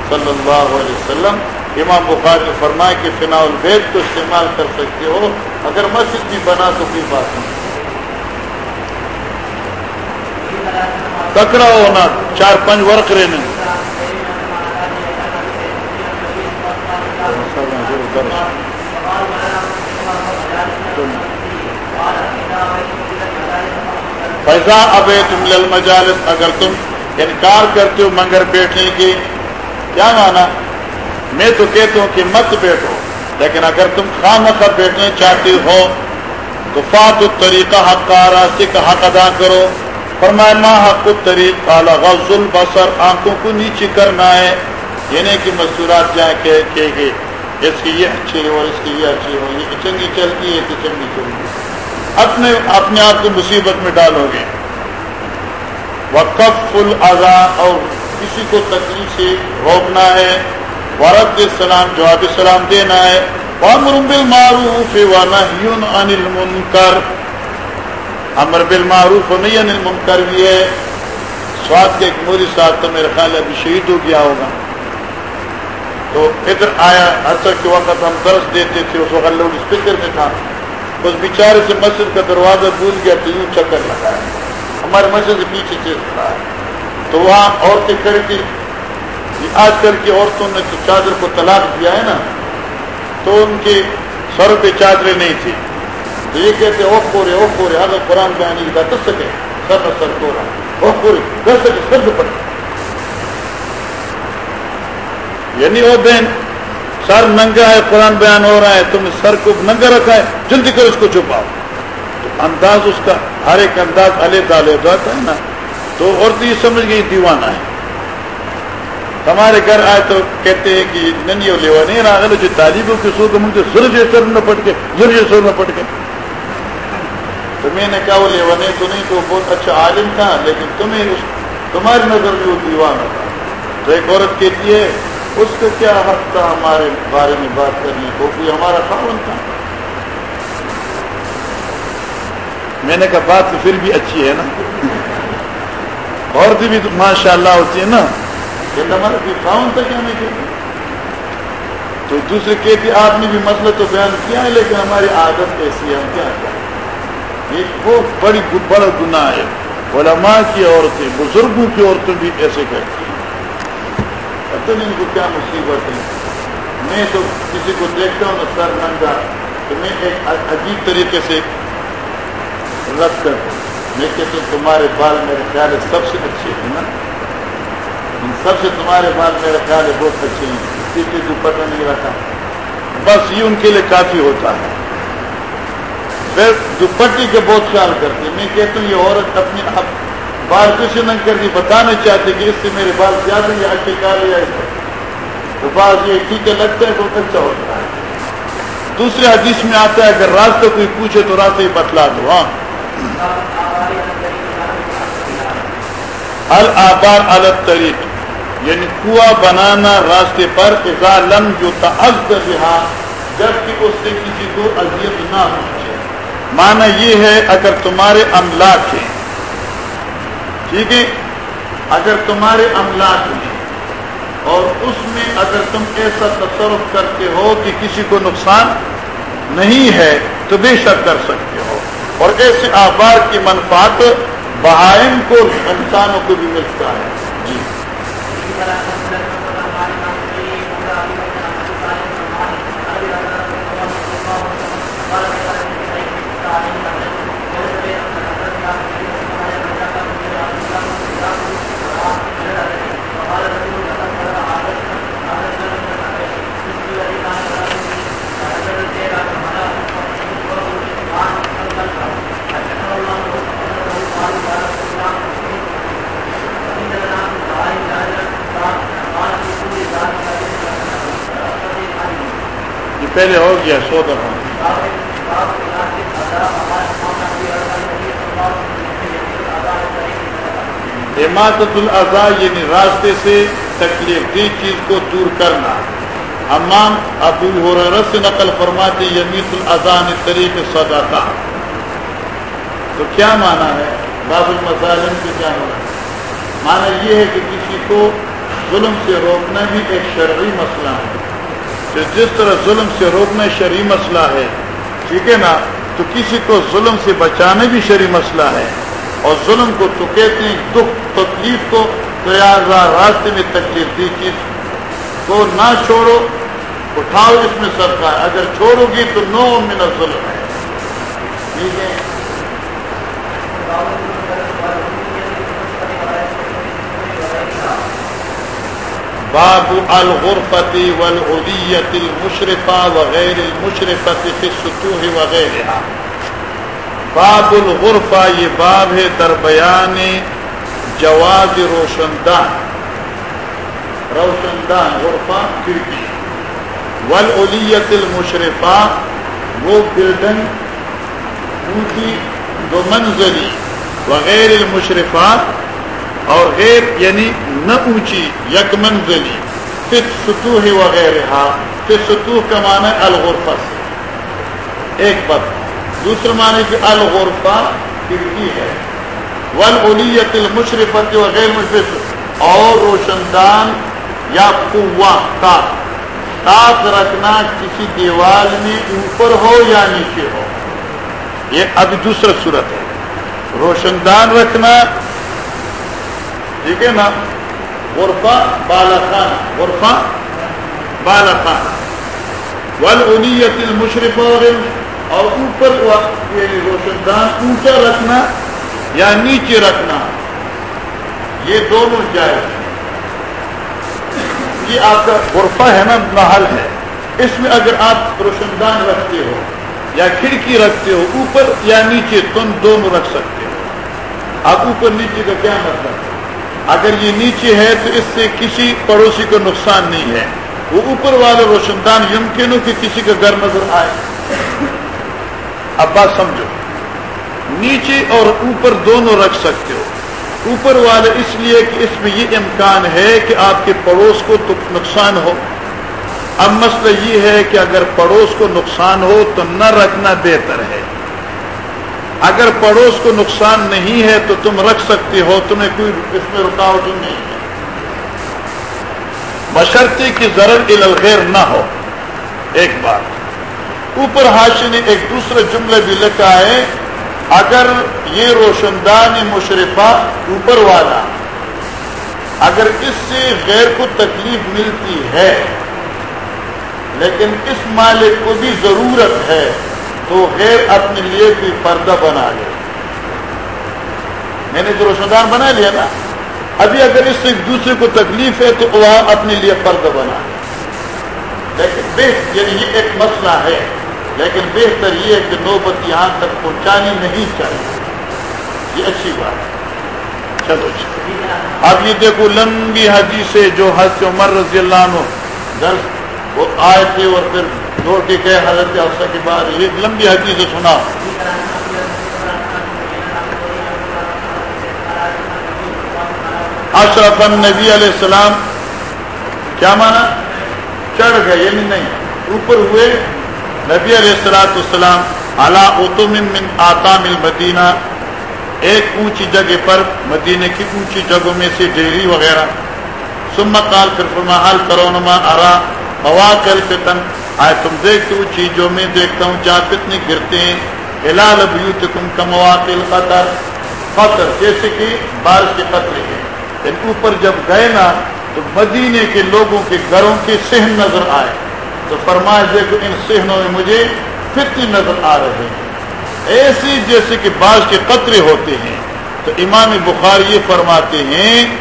صلی اللہ علیہ وسلم، امام بخار نے فرمایا کہ فنا البید کو استعمال کر سکتے ہو، اگر مسجد بھی بنا تو کوئی بات نہیں۔ ککڑا ہونا، چار پانچ ورک رہنے۔ فیضا اب تم للمجالس اگر تم یعنی انکار کرتے ہو، منگر بیٹھنے کی، کیا مانا؟ میں تو کہتا ہوں کہ مت بیٹھو، لیکن اگر تم خام خواہ بیٹھنا چاہتے ہو، تو فات طریقہ حق کا راستے کا حق ادا کرو۔ فرمائے ما حق طریق غز البصر، آنکھوں کو نیچے کرنا ہے۔ یعنی کہ مستورات جائیں کہ کہ اس کی یہ اچھی ہو، اس کی یہ اچھی ہو، یہ چنگی چلتی ہے کہ چنگی چلتی اپنے اپنے آپ کو مصیبت میں ڈالو گے۔ وقف فل اور کسی کو تکلیف سے روکنا ہے۔ ورد السلام جواب السلام دینا ہے۔ وامر بالمعروف ونهي عن المنکر امر بالمعروف و نہیں عن المنکر بھی ہے۔ سواد کے ایک موری صاحب تو میرے خیال ابھی شہید ہو گیا ہوگا۔ تو ادھر آیا اثر کے وقت ہم درس دیتے تھے، اس وقت لوگ اسپیکر میں تھا۔ اس بیچارے سے مسجد کا دروازہ بھول گیا تو یوں چکر لگایا ہمارے مسجد سے پیچھے چیز رہا ہے تو وہاں عورتیں کھڑی تھی آج کل کی عورتوں نے چادر کو طلاق دیا ہے نا۔ تو ان کی سر پہ چادریں نہیں تھی تو یہ کہتے او پورے او پورے اگر قرآن بیان کا کر سکے؟ سر نہ سر کو رہا۔ او پورے، کر سکے؟ سر سے پڑے۔ یعنی وہ بہن، سر ننگا ہے، قرآن بیان ہو رہا ہے، تم نے سر کو ننگا رکھا ہے، جلدی کر اس کو چھپاؤ۔ انداز اس کا، ہر ایک انداز الگ الگ ہوتا ہے نا؟ تو عورت یہ سمجھ گئی، دیوانہ ہے۔ ہمارے گھر آئے تو کہتے ہیں کہ ننی لیوا، نہیں رہا جو تعلیموں کے سو کے مجھے سر جیسے نہ پٹ کے سر جیسے نہ پٹ کے تو میں نے کہا، وہ لیوا نہیں تو نہیں، تو بہت اچھا عالم تھا، لیکن تمہیں اس، تمہاری نظر میں وہ دیوانہ تھا۔ تو ایک عورت کہتی ہے، اس کا کیا حق تھا ہمارے بارے میں بات کرنے کو؟ کوئی ہمارا خاون تھا؟ میں نے کہا بات تو پھر بھی اچھی ہے نا۔ عورتیں بھی ماشاء اللہ ہوتی ہے نا۔ تو دوسرے کہتے آپ نے بھی مسئلہ تو بیان کیا ہے لیکن ہماری عادت ایسی ہے ہم کیا کریں؟ یہ بہت بڑی بڑا گناہ ہے۔ علماء کی عورتیں بزرگوں کی عورتیں بھی ایسے کرتی ہیں۔ پتہ نہیں ان کو کیا مصیبت ہے۔ میں تو کسی کو دیکھتا ہوں نا سر ننگا تو میں ایک عجیب طریقے سے رد کر. میں کہتا ہوں تمہارے بال میرے خیال سب سے اچھے ہیں نا؟ ان سب سے تمہارے بال میرا خیال ہے بہت اچھے ہیں. اسی پیچھے دوپٹا نہیں رکھا بس یہ ان کے لیے کافی ہوتا ہے. پھر دوپٹی کے بہت خیال کرتے میں کہتا ہوں یہ عورت اپنی اب بال کسی نہ کر دی، بتانا چاہتے کہ اس سے میرے بال زیادہ یا اچھے کار یا تو بعض یہ ٹھیک ہے، لگتا ہے بہت اچھا ہوتا ہے. دوسرے حدیث میں آتا ہے، اگر راستہ کوئی پوچھے تو راستہ ہی بتلا دو ہاں؟ الآبار الگ طریق یعنی کنواں بنانا، راستے پر لم جو رہا جبکہ اس سے کسی کو اذیت نہ پہنچے مانا یہ ہے، اگر تمہارے املاک ہیں، ٹھیک ہے؟ اگر تمہارے املاک ہیں، اور اس میں اگر تم ایسا تصرف کرتے ہو کہ کسی کو نقصان نہیں ہے، تو بے شک کر سکتے ہو۔ اور ایسے آبار کی منفاط بہائم کو انسانوں کو بھی ملتا ہے۔ جی۔ پہلے ہو گیا سو دفعہ حماطت الاضا یعنی راستے سے تکلیف دی چیز کو دور کرنا امام ابو حرت سے نقل فرماتے یمیت الاضان طریق سدا تھا تو کیا مانا ہے باب المظالم سے کیا ہونا مانا یہ ہے کہ کسی کو ظلم سے روکنا بھی ایک شرعی مسئلہ ہے کہ جس طرح ظلم سے روکنا شرعی مسئلہ ہے، ٹھیک ہے نا؟ تو کسی کو ظلم سے بچانا بھی شرعی مسئلہ ہے۔ اور ظلم کو تو کہتے ہیں دکھ، تکلیف کو راستے میں تکلیف دی چیز۔ کو نہ چھوڑو، اٹھاؤ اس میں سب کا اگر چھوڑو گی تو نو من ظلم ہے۔ ٹھیک ہے؟ باب الغرفتی والعدیت المشرفہ وغیر المشرفت فی السطوح وغیرہ باب الغرفہ یہ باب ہے در بیان جواز روشندان. روشندان، غرفہ، کھڑکی. والعلیت المشرفہ وہ بلڈنگ اونچی دو منزلی. وغیر المشرفات اور غیر یعنی نہ اونچی، یک منزلی پھر ستوح وغیرہ پھر ستوح کا معنی الغرفہ سے۔ ایک بات، دوسرا معنی کہ الغرفہ کھڑکی ہے۔ ولولیت المشرفت وغیر مشرف، اور روشن دان یا قوا تاک۔ رکھنا کسی دیوال میں اوپر ہو یا نیچے ہو۔ یہ ابھی دوسرا صورت ہے۔ روشن دان رکھنا ٹھیک ہے نا غرفہ بالا خان غرفہ بالا خان ولولیت المشرف اور اوپر یعنی روشن دان اونچا رکھنا یا نیچے رکھنا یہ دونوں جائز یہ آپ کا غرفہ ہے نا محل ہے. اس میں اگر آپ روشن دان رکھتے ہو، یا کھڑکی رکھتے ہو اوپر یا نیچے تم دونوں رکھ سکتے ہو. آپ اوپر نیچے کا کیا مطلب اگر یہ نیچے ہے تو اس سے کسی پڑوسی کو نقصان نہیں ہے۔ وہ اوپر والے روشن دان یمکن ہو کہ کسی کا گھر نظر آئے۔ اب بات سمجھو۔ نیچے اور اوپر دونوں رکھ سکتے ہو۔ اوپر والے اس لیے کہ اس میں یہ امکان ہے کہ آپ کے پڑوس کو تو نقصان ہو۔ اب مسئلہ یہ ہے کہ اگر پڑوس کو نقصان ہو تو نہ رکھنا بہتر ہے۔ اگر پڑوس کو نقصان نہیں ہے تو تم رکھ سکتے ہو، تمہیں کوئی اس میں رکاوٹ نہیں ہے۔ بشرطی کی ضرر الغیر نہ ہو۔ ایک بات۔ اوپر ہاشی نے ایک دوسرے جملے بھی لکھا ہے، اگر یہ روشن دان مشرفہ اوپر والا اگر اس سے غیر کو تکلیف ملتی ہے، لیکن اس مالک کو بھی ضرورت ہے تو غیر اپنے لیے کوئی پردہ بنا لے۔ میں نے جو روشن دان بنا لیا نا، ابھی اگر اس سے ایک دوسرے کو تکلیف ہے تو وہاں اپنے لیے فرد بنا لیکن یعنی یہ ایک مسئلہ ہے، لیکن بہتر یہ ہے کہ نوبت یہاں تک پہنچانی نہیں چاہیے۔ یہ اچھی بات ہے۔ چلو اب یہ دیکھو، لمبی حدیث سے جو حضرت عمر رضی اللہ عنہ درس وہ آئے تھے اور پھر دوڑ کے گئے حضرت افسر کے بعد یہ لمبی حدیث سنا۔ اشرف النبی علیہ السلام، کیا مانا؟ چڑھ گئے یعنی نہیں، اوپر ہوئے۔ نبی علیہ السلاۃ السلام اللہ اتم من آتام المدینہ، ایک اونچی جگہ پر مدینے کی اونچی جگہوں میں سے ڈیری وغیرہ۔ سمت کال پھر فرما حال کرو نما ارا مواقع فتن آئے، تم دیکھتے ہو چیزوں میں، دیکھتا ہوں جہاں فتنے گرتے ہیں۔ ہلال بیوتکم کا مواقع قطر قطر جیسے کہ بارش کے قطرے ہیں۔ اوپر جب گئے نا، تو مدینے کے لوگوں کے گھروں کے سہن نظر آئے۔ تو فرمائے دیکھو، ان سہنوں میں مجھے فتنی نظر آ رہے ہیں۔ ایسی جیسے کہ بعض کے قطرے ہوتے ہیں۔ تو امام بخاری یہ فرماتے ہیں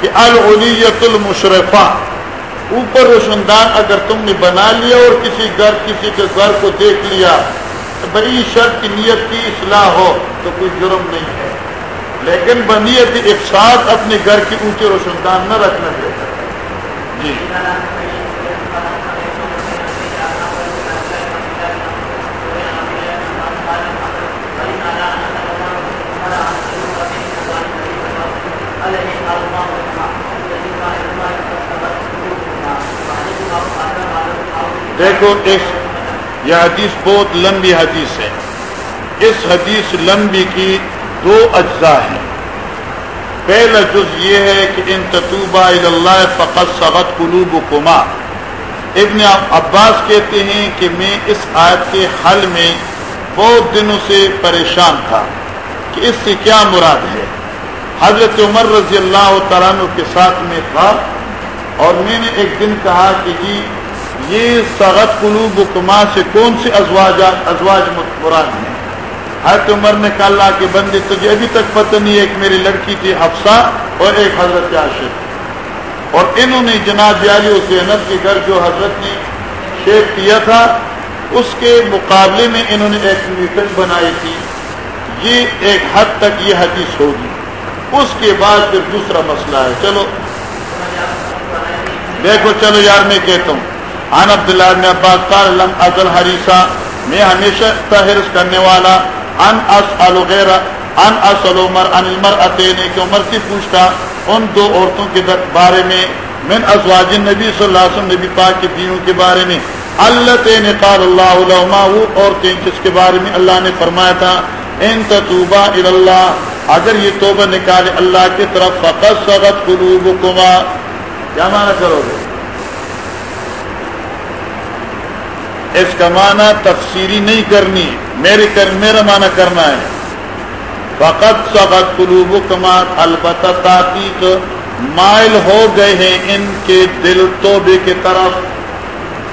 کہ الولیت المشرفہ اوپر روشن دان اگر تم نے بنا لیا اور کسی گھر، کسی کے گھر کو دیکھ لیا تو بڑی شرط کی نیت کی اصلاح ہو تو کوئی جرم نہیں ہے۔ لیکن بنیت ایک ساتھ اپنے گھر کی اونچے روشن دان نہ رکھنا چاہیے۔ جی۔ دیکھو، اس، یہ حدیث بہت لمبی حدیث ہے۔ اس حدیث لمبی کی دو اجزاء ہیں۔ پہلا جز یہ ہے کہ ان تطوبہ اللہ فقط سغت قلوب کما ابن عباس کہتے ہیں کہ میں اس آیت کے حل میں بہت دنوں سے پریشان تھا کہ اس سے کیا مراد ہے۔ حضرت عمر رضی اللہ تعالیٰ کے ساتھ میں تھا اور میں نے ایک دن کہا کہ جی یہ سغت قلوب کما سے کون سے ازواج ازواج مراد ہیں؟ حضرت عمر نے کہا اللہ کی بندی تجھے ابھی تک پتہ نہیں ایک میری لڑکی تھی حفصہ اور ایک حضرت عاشق۔ اور انہوں نے جناب علی حسینت کے گھر جو حضرت نے شیخ کیا تھا، اس کے مقابلے میں انہوں نے ایک میٹنگ بنائی تھی۔ یہ ایک حد تک یہ حدیث ہوگی۔ اس کے بعد پھر دوسرا مسئلہ ہے۔ چلو۔ دیکھو، چلو یار، میں کہتا ہوں۔ عن عبداللہ نے عباس قال، لم ازل حریصہ میں ہمیشہ تحرس کرنے والا ان اسأل غیر ان اسأل عمر ان المرأتین کہ عمر سے پوچھتا، ان دو عورتوں کے بارے میں، من ازواج النبی صلی اللہ علیہ وسلم، نبی پاک کے دینوں کے بارے میں. اللہ تین قال اللہ لہما وہ عورتیں جس کے بارے میں اللہ نے فرمایا تھا ان تتوبا اللہ، اگر یہ توبہ نکالے اللہ کی طرف فقط سغت قلوبکما. کیا معنی کرو گے؟ اس کا معنی تفسیری نہیں کرنی، میرے کر، میرا معنی کرنا ہے۔ فقط سقط قلوب کمات البتہ تاکیق مائل ہو گئے ہیں ان کے دل توبے کے طرف۔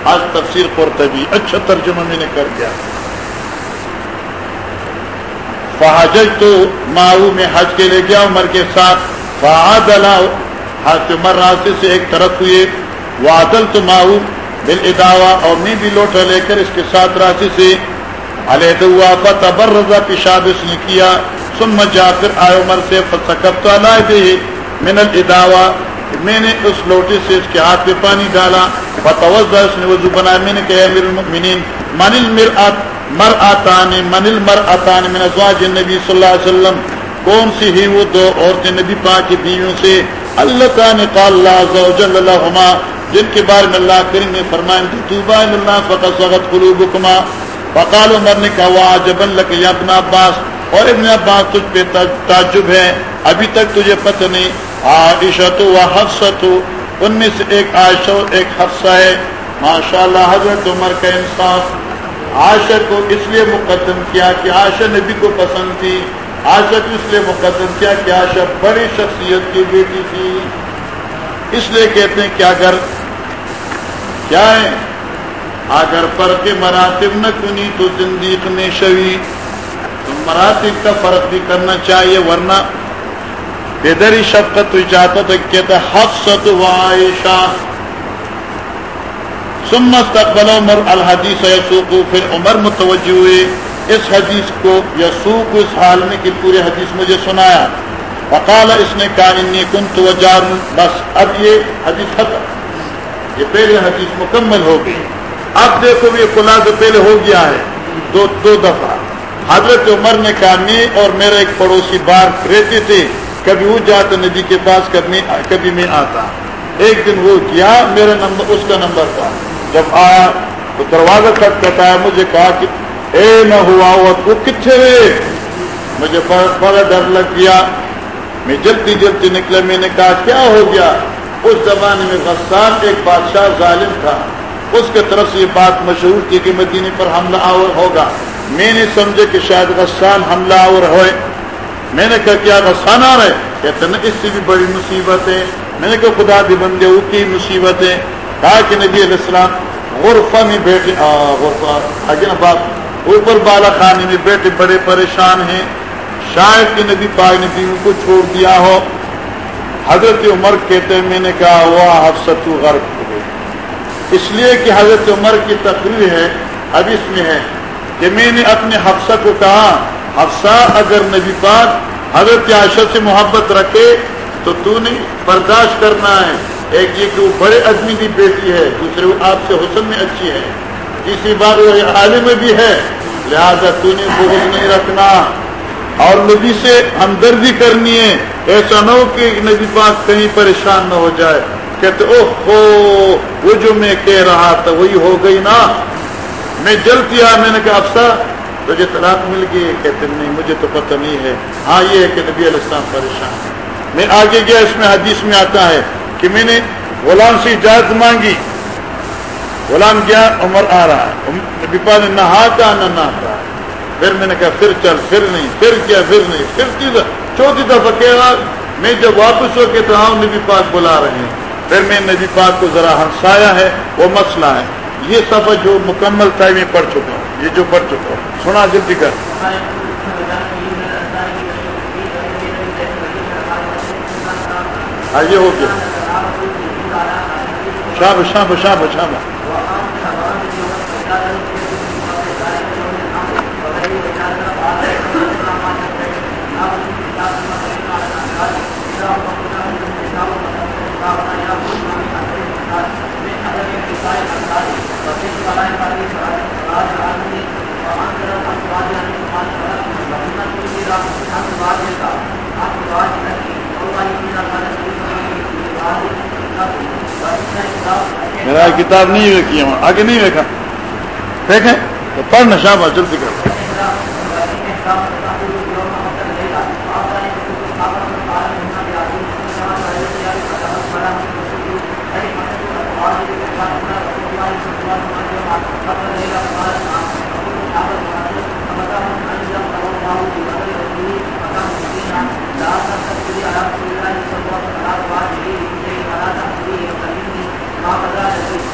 آج تفسیر قرطبی اچھا ترجمہ میں نے کر دیا۔ فحج تو ماؤ میں حج کے لے گیا، عمر کے ساتھ۔ فعاد حج عمر راستے سے ایک طرف ہوئے۔ وادل تو ماؤ بل اداوا اور میں بھی لوٹا لے کر اس کے ساتھ راستے سے. علیہ ہوا فتبر رضا پیشاب اس نے کیا سم جا پھر آئے عمر سے فسکب تو علائے دے من الاداوا میں نے اس لوٹے سے اس کے ہاتھ پہ پانی ڈالا. فتوزہ اس نے وضو بنایا. میں نے کہا امیر المؤمنین، من المرآت مرآتان من المرآتان من ازواج النبی صلی اللہ علیہ وسلم، کون سی ہی وہ دو عورتیں نبی پاک کی بیویوں سے؟ اللہ تعالی قال اللہ عز و جل لہما جن کے بارے میں اللہ کریم نے فرمائیں کہ توبہ اللہ فقط وقت قلوبکما۔ فقال عمر نے کہا وا جبن لک یا ابن عباس، اور ابن عباس تجھ پہ تعجب ہے۔ ابھی تک تجھے پتہ نہیں۔ عائشہ تو و حفصہ ان میں سے ایک عائشہ اور ایک حفصہ ہے۔ ماشاء اللہ حضرت عمر کا انصاف۔ عائشہ کو اس لیے مقدم کیا کہ عائشہ نبی کو پسند تھی۔ عائشہ کو اس لیے مقدم کیا کہ عائشہ بڑی شخصیت کی بیٹی تھی۔ اس لیے کہتے ہیں کہ اگر کیا ہے اگر فرق مراتب نہ کنی تو زندگی میں شوی۔ تو مراتب کا فرق بھی کرنا چاہیے ورنہ ادھر شفقت تو چاہتا تھا کہتا حفصت و عائشہ۔ سمت تقبل عمر الحدیث یسوق، پھر عمر متوجہ ہوئے۔ اس حدیث کو یسوق اس حال میں کہ پورے حدیث مجھے سنایا۔ وقال اس نے کہا انی کن تو بس اب یہ حدیث ختم۔ یہ پہلے حدیث مکمل ہو گئی۔ اب دیکھو یہ خلاصہ پہلے ہو گیا ہے، دو دو دفعہ۔ حضرت عمر نے کہا میں اور میرا ایک پڑوسی بار رہتے تھے، کبھی وہ جاتا ندی کے پاس کبھی کبھی میں آتا۔ ایک دن وہ کیا میرا نمبر اس کا نمبر تھا۔ جب آیا، تو دروازہ تک کٹایا مجھے کہا کہ، اے نہ ہوا ہوا وہ کتنے رہے؟ مجھے بڑا ڈر لگ گیا۔ میں جلدی جلدی نکلا، میں نے کہا، کیا ہو گیا؟ اس زمانے میں غسان ایک بادشاہ ظالم تھا۔ اس کے طرف سے یہ بات مشہور تھی کہ مدینے پر حملہ آور ہوگا۔ میں نے سمجھے کہ شاید غسان حملہ آور ہوئے۔ میں نے کہا کیا غسان آ رہے، کہتے نا، اس سے بھی بڑی مصیبت ہے۔ میں نے کہا خدا بھی بندے، وہ کی مصیبت ہے؟ کہا کہ نبی علیہ السلام غرفہ میں بیٹھے۔ آگے نا بات اوپر بالا خانے میں بیٹھے، بڑے پریشان ہیں۔ شاید کہ نبی پاک نے بیوی کو چھوڑ دیا ہو۔ حضرت عمر کہتے میں نے کہا وہ حفصت غرق ہو گئی۔ اس لیے کہ حضرت عمر کی تقریر ہے اب اس میں ہے کہ میں نے اپنے حفصہ کو کہا، حفصہ اگر نبی پاک حضرت عائشہ سے محبت رکھے تو تو نے برداشت کرنا ہے۔ ایک یہ کہ وہ بڑے آدمی کی بیٹی ہے، دوسرے وہ آپ سے حسن میں اچھی ہے۔ تیسری بات وہ عالم بھی ہے، لہذا تو نے بغض نہیں رکھنا۔ اور نبی سے ہمدردی کرنی ہے۔ ایسا نہ ہو کہ نبی پاک کہیں پریشان نہ ہو جائے۔ کہتے او ہو، وہ جو میں کہہ رہا تھا وہی ہو گئی نا۔ میں جلدی آیا میں نے کہا افسا تجھے طلاق مل گئی کہتے، نہیں، مجھے تو پتہ نہیں ہے۔ ہاں یہ ہے کہ نبی علیہ السلام پریشان ہے میں آگے گیا، اس میں حدیث میں آتا ہے کہ میں نے غلام سے اجازت مانگی۔ غلام گیا، عمر آ رہا ہے۔ نبی پا نے نہا کا نہ نہ پھر میں نے کہا، پھر چل، پھر نہیں، پھر کیا، پھر نہیں، پھر تیسرا چوتھی دفعہ کہا میں جب واپس ہو کے تو ہاں نبی پاک بلا رہے ہیں۔ پھر میں نبی پاک کو ذرا ہنسایا ہے، وہ مسئلہ ہے۔ یہ سفر جو مکمل تھا میں پڑھ چکا ہوں، یہ جو پڑھ چکا ہوں۔ سنا جلدی کر۔ ہاں یہ ہو گیا۔ شام شام شام شام میرا کتاب نہیں دیکھی آگے نہیں دیکھا دیکھیں تو پڑھنا شاہ جلدی کر۔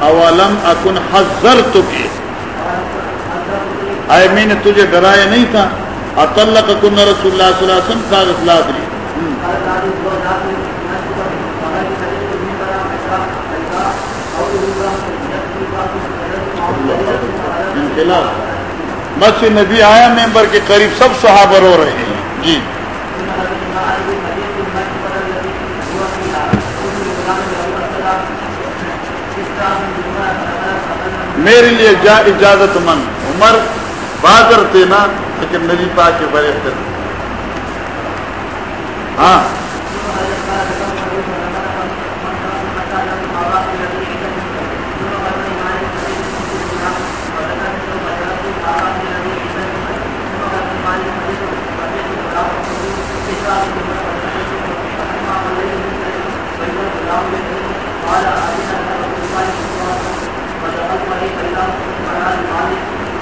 اولم اکن حضر تو کی آئے میں نے تجھے ڈرایا نہیں تھا. اطلع کن رسول اللہ صلی اللہ علیہ وسلم کا اطلاع دی بس نبی آیا ممبر کے قریب سب صحابہ رو رہے ہیں۔ جی۔ میرے لیے جا اجازت من عمر بادر تھے نا، لیکن نبی پاک کے بڑے ہاں۔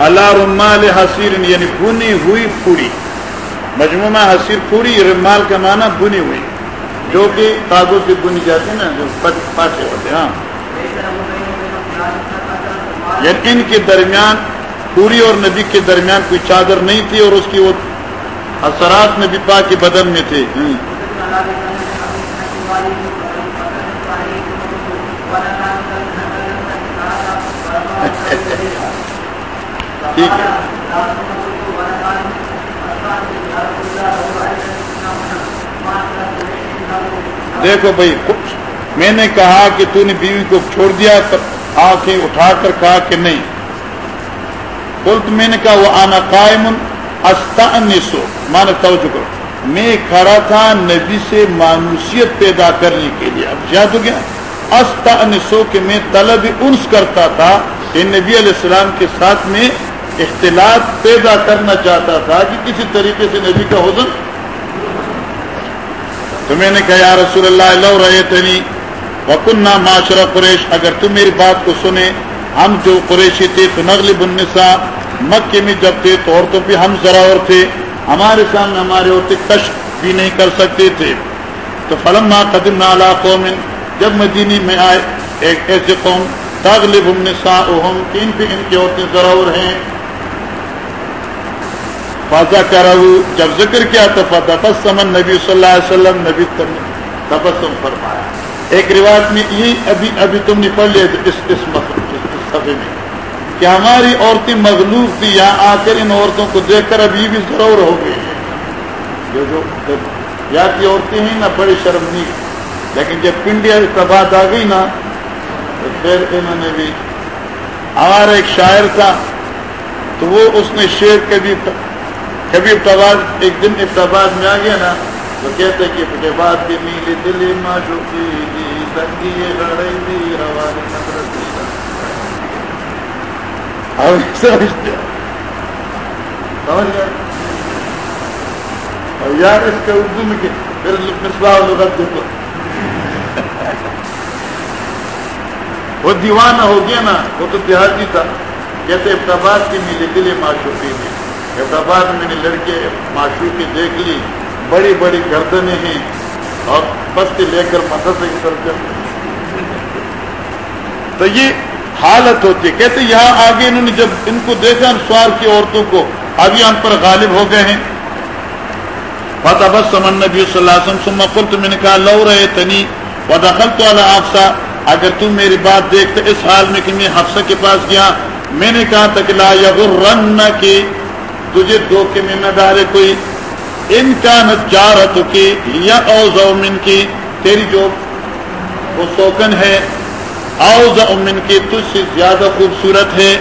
اللہ رمال حسیر یعنی بنی ہوئی پوری مجموعہ حسیر پوری رمال یعنی کا معنی بنی ہوئی۔ جو کہ کاغذ سے بنی جاتی ہے نا، جو پاٹے ہوتے ہیں ہاں۔ یعنی ان کے درمیان پوری اور نبی کے درمیان کوئی چادر نہیں تھی اور اس کی وہ اثرات نبی پاک کے بدن میں تھے۔ ہاں۔ ٹھیک۔ ہے دیکھو بھائی، میں نے کہا کہ تو نے بیوی کو چھوڑ دیا آنکھیں اٹھا کر کہا کہ نہیں۔ بولت میں نے کہا، وہ آنا قائم استانسو مان توجہ کرو۔ میں کھڑا تھا نبی سے مانوسیت پیدا کرنے کے لیے۔ اب یاد ہو گیا؟ استانسو کہ میں طلب انس کرتا تھا کہ نبی علیہ السلام کے ساتھ میں اختلاط پیدا کرنا چاہتا تھا کہ کسی طریقے سے نبی کا حضر تو میں نے کہا، یا رسول اللہ، لو رہے تنی وکنہ معاشرہ قریش، اگر تم میری بات کو سنے ہم جو قریشی تھے تو نغل بنسا مکے میں جب تھے تو عورتوں پہ ہم ذرا اور تھے، ہمارے سامنے ہمارے عورتیں کش بھی نہیں کر سکتے تھے۔ تو فلم نہ قدم نہ قوم، جب مدینی میں آئے ایک ایسے قوم، تغلب النساء کہ ان پہ ان کی عورتیں ضرور ہیں۔ فاضا کرا جب ذکر کیا تو تبسم نبی صلی اللہ علیہ وسلم، نبی تبسم فرمایا۔ ایک روایت میں یہ ابھی ابھی تم نے پڑھ لیا اس اس صفحے میں کہ ہماری عورتیں مغلوب تھی یہاں آ کر ان عورتوں کو دیکھ کر ابھی بھی ضرور ہو گئی جو جو یا کی عورتیں ہیں نا بڑی شرم نہیں لیکن جب پنڈیا تباد آ گئی نا، تو پھر انہوں نے بھی ہمارا ایک شاعر تھا، تو وہ اس نے شیر کبھی کبھی ابتباد ایک دن ابتباد میں آ گیا نا، تو کہتے کہ کے بعد بھی میلی دلی ماں جو یار اس کے اردو میں پھر مصباح لغت دیکھو۔ وہ دیوانہ ہو گیا نا، وہ تو دیہاتی تھا۔ کہتے ابتباد کی میلی دلی ماں چھوٹی تھی حیدرآباد میں نے لڑکے معشوقی دیکھ لی، بڑی بڑی گردنیں ہیں اور بستی لے کر مدرسے کی طرف مدد تو یہ حالت ہوتی ہے۔ کہتے یہاں آگے انہوں نے جب ان کو دیکھا سوار کی عورتوں کو ابھی ہم پر غالب ہو گئے ہیں۔ فتح بس سمن نبی صلی اللہ علیہ وسلم قل تو میں نے کہا لو رہے تنی و دخل تو اللہ حفصہ اگر تم میری بات دیکھتے اس حال میں کہ میں حفصہ کے پاس گیا، میں نے کہا تھا کہ لا یغرن کی تجھے دھوکے میں نہ ڈالے کوئی۔ ان کا نچارت کی یا اوزمن کی، تیری جو وہ سوکن ہے اوز امن کی تجھ سے زیادہ خوبصورت ہے۔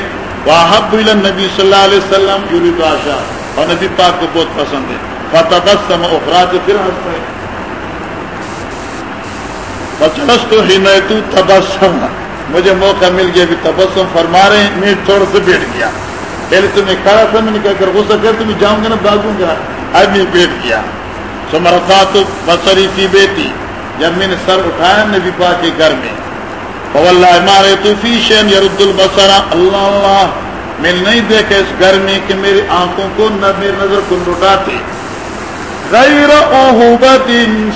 واحب نبی صلی اللہ علیہ وسلم یوری بادشاہ اور نبی پاک کو بہت پسند ہے۔ فتح بسم اخرا تو پھر ہنستا ہے بچنس تو ہی میں تو تبسم مجھے موقع مل گیا بھی تبسم فرما رہے ہیں، میں تھوڑا سے بیٹھ گیا۔ پہلے تمہیں کھڑا تھا، میں نے کہا کر غصہ کر تمہیں جاؤں گا نا، بھاگوں گا۔ اب میں بیٹھ گیا۔ سو مرتا تو بسری کی بیٹی جب میں نے سر اٹھایا نبی پا کے گھر میں۔ اللہ مارے تو فی شین یرد البسرا اللہ اللہ میں نہیں دیکھا اس گھر میں کہ میری آنکھوں کو نہ میری نظر کو لٹاتے۔ غیر اوہوبت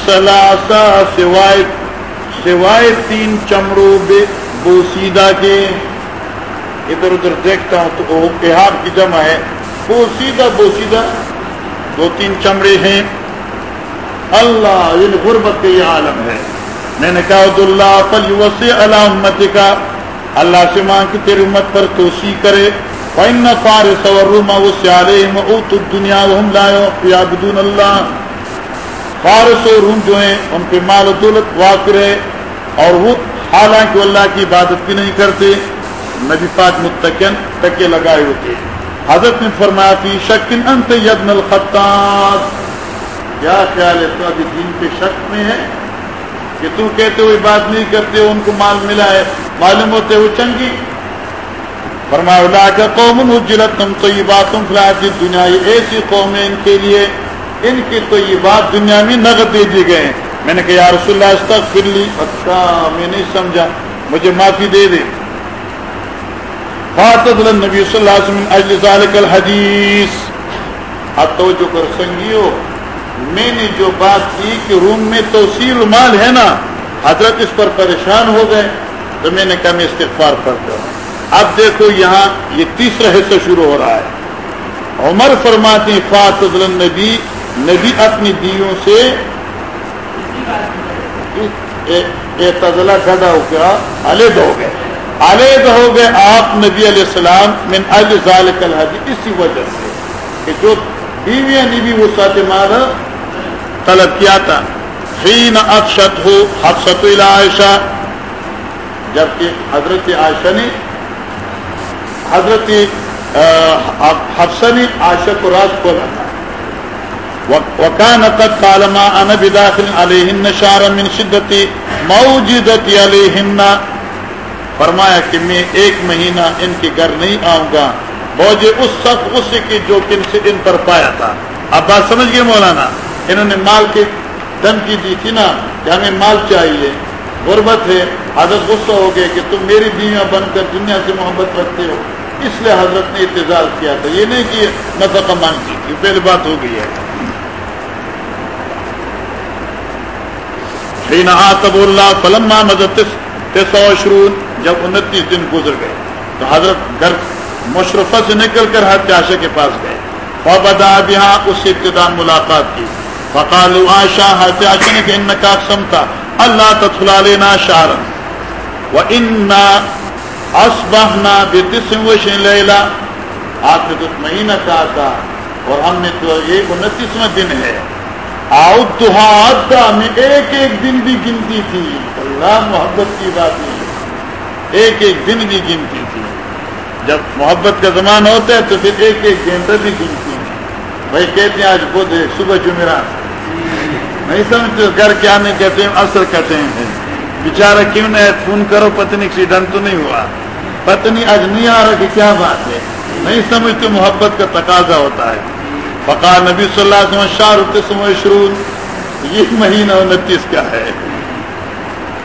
سلاسا سوائے سوائے تین چمڑوں بے بوسیدہ کے۔ ادھر ادھر دیکھتا ہوں تو وہ بہار کی جمع ہے۔ بوسیدہ بوسیدہ دو تین چمڑے ہیں۔ اللہ ان غربت کا یہ عالم ہے۔ میں نے کہا اللہ فل وسیع اللہ امت کا اللہ سے مانگ کے تیری امت پر توسی کرے۔ فن فارس اور روما وہ سیارے دنیا ہم لائے بدون اللہ فارس و روم جو ہیں، ان پہ مال و دولت وافر ہے اور وہ حالانکہ اللہ کی عبادت بھی نہیں کرتے۔ نبی پاک متقن تکے لگائے ہوتے ہیں حضرت نے فرمایا، فی شکن انت یدن الخطاب۔ کیا خیال ہے تو ابھی دین کے شک میں ہے؟ کہ تو کہتے ہوئے بات نہیں کرتے ہو، ان کو مال ملا ہے، معلوم ہوتے ہوئے چنگی۔ فرمایا اللہ کا قوم اجلت تم تو یہ بات تم فلاح دنیا ایسی قوم ہے ان کے لیے، ان کی تو یہ بات دنیا میں نقد دے دی گئے میں نے کہا، یا رسول اللہ، استغفر لی۔ اچھا میں نہیں سمجھا، مجھے معافی دے دے۔ فاتد النبی صلی اللہ علیہ وسلم من اجل ذالک الحدیث اب توجہ کر سنگیو میں نے جو بات کی کہ روم میں توسیل مال ہے نا، حضرت اس پر پریشان ہو گئے، تو میں نے کہا میں استغفار پڑھتا ہوں اب دیکھو یہاں یہ تیسرا حصہ شروع ہو رہا ہے۔ عمر فرماتی فاتد النبی، نبی اپنی دیوں سے اعتزلہ کھڑا ہو گیا، علیحدہ ہو گئے علیحدہ ہو گئے آپ نبی علیہ السلام من اجزال الحدی اسی وجہ سے کہ جو بیویاں نبی وہ ساتھ مارا طلب کیا تھا۔ حین افشت ہو حفصت عائشہ، جبکہ حضرت عائشہ نے حضرت حفصہ نے عائشہ کو راز کھولا تھا۔ وکان قد کالما ان بداخل علیہن شار من شدت موجودت علیہن فرمایا کہ میں ایک مہینہ ان کے گھر نہیں آؤں گا۔ بوجھے اس سخت غصے کی جو کن سے ان پر پایا تھا۔ اب بات سمجھ گئے مولانا؟ انہوں نے مال کی دھمکی دی تھی نا کہ ہمیں مال چاہیے۔ غربت ہے۔ حضرت غصہ ہو گیا کہ تم میری دنیا بن کر دنیا سے محبت رکھتے ہو۔ اس لیے حضرت نے اعتزاز کیا تھا۔ یہ نہیں کہ نفقہ مانگتی یہ پہلی بات ہو گئی ہے۔ آتب اللہ فلما مدد شروع جب انتیس دن گزر گئے تو حضرت گھر مشرفہ سے نکل کر ہر چاشے کے پاس گئے۔ فبدا یہاں اس سے ابتدا ملاقات کی۔ فقال عائشہ ہر چاشے نے کہ ان کا قسم تھا اللہ تطلا لینا شارن و انا اسبہنا بتسم وشن لیلا آپ نے تو مہینہ کہا تھا اور ہم نے تو یہ انتیسواں دن ہے۔ آؤ تو میں ایک ایک دن بھی گنتی تھی۔ اللہ محبت کی بات نہیں۔ ایک ایک دن بھی گنتی تھی۔ جب محبت کا زمان ہوتا ہے تو پھر ایک ایک گھنٹہ بھی گنتی ہے بھائی کہتے ہیں آج بدھ ہے صبح جمعرات نہیں سمجھتے گھر کے آنے کہتے ہیں اثر کہتے ہیں۔ بیچارہ کیوں نہ فون کرو، پتنی ایکسیڈنٹ تو نہیں ہوا۔ پتنی آج نہیں آ رہا کہ کیا بات ہے؟ نہیں سمجھتے، محبت کا تقاضا ہوتا ہے۔ فقار نبی صلی اللہ علیہ وسلم شاہ رتسم شروع یہ مہینہ انتیس کا ہے۔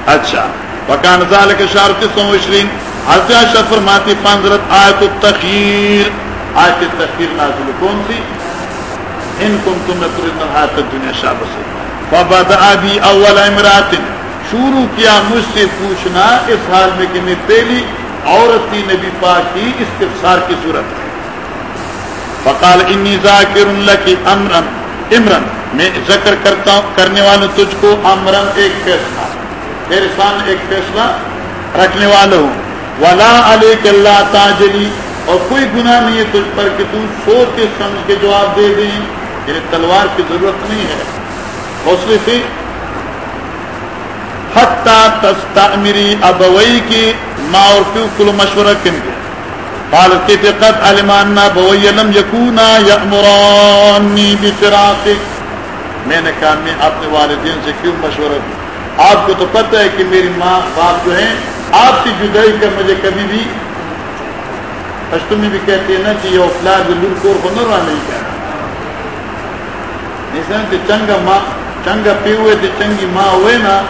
اچھا۔ فقار نظال کے شاہ رتسم شرین حضرت عائشہ فرماتی پانزرت آیت التخیر آیت التخیر نازل کون سی؟ ان کم تم حیات دنیا شاہ سے فبد ابھی اول امرات. شروع کیا مجھ سے پوچھنا اس حال میں کہ میں پہلی عورت کی نبی پاک کی استفسار کی صورت ہے فقال انی ذاکر اللہ کی امرن. امرن، میں ذکر کرتا ہوں کرنے والوں تجھ کو امرن ایک فیصلہ. میرے سامنے ایک فیصلہ رکھنے والا ہوں۔ ولا علیہ اللہ تاجلی اور کوئی گناہ نہیں ہے تجھ پر کہ تم سوچ کے سمجھ کے جواب دے دیں۔ یعنی تلوار کی ضرورت نہیں ہے۔ حوصلے سے۔ تستا میری ابوئی کی ماں اور کیوں کل مشورہ کن کے قال كيف قد علم ان ابوي میں نے کہا، میں اپنے والدین سے کیوں مشورہ دوں؟ آپ کو تو پتہ ہے کہ میری ماں باپ جو ہیں، آپ سے جدائی کر مجھے کبھی بھی پشتو میں بھی کہتے ہیں نا کہ یہ افلاد لور کو بنروا نہیں کہنا نہیں سمجھتے؟ چنگا ماں، چنگا پی ہوئے تھے چنگی ماں ہوئے نا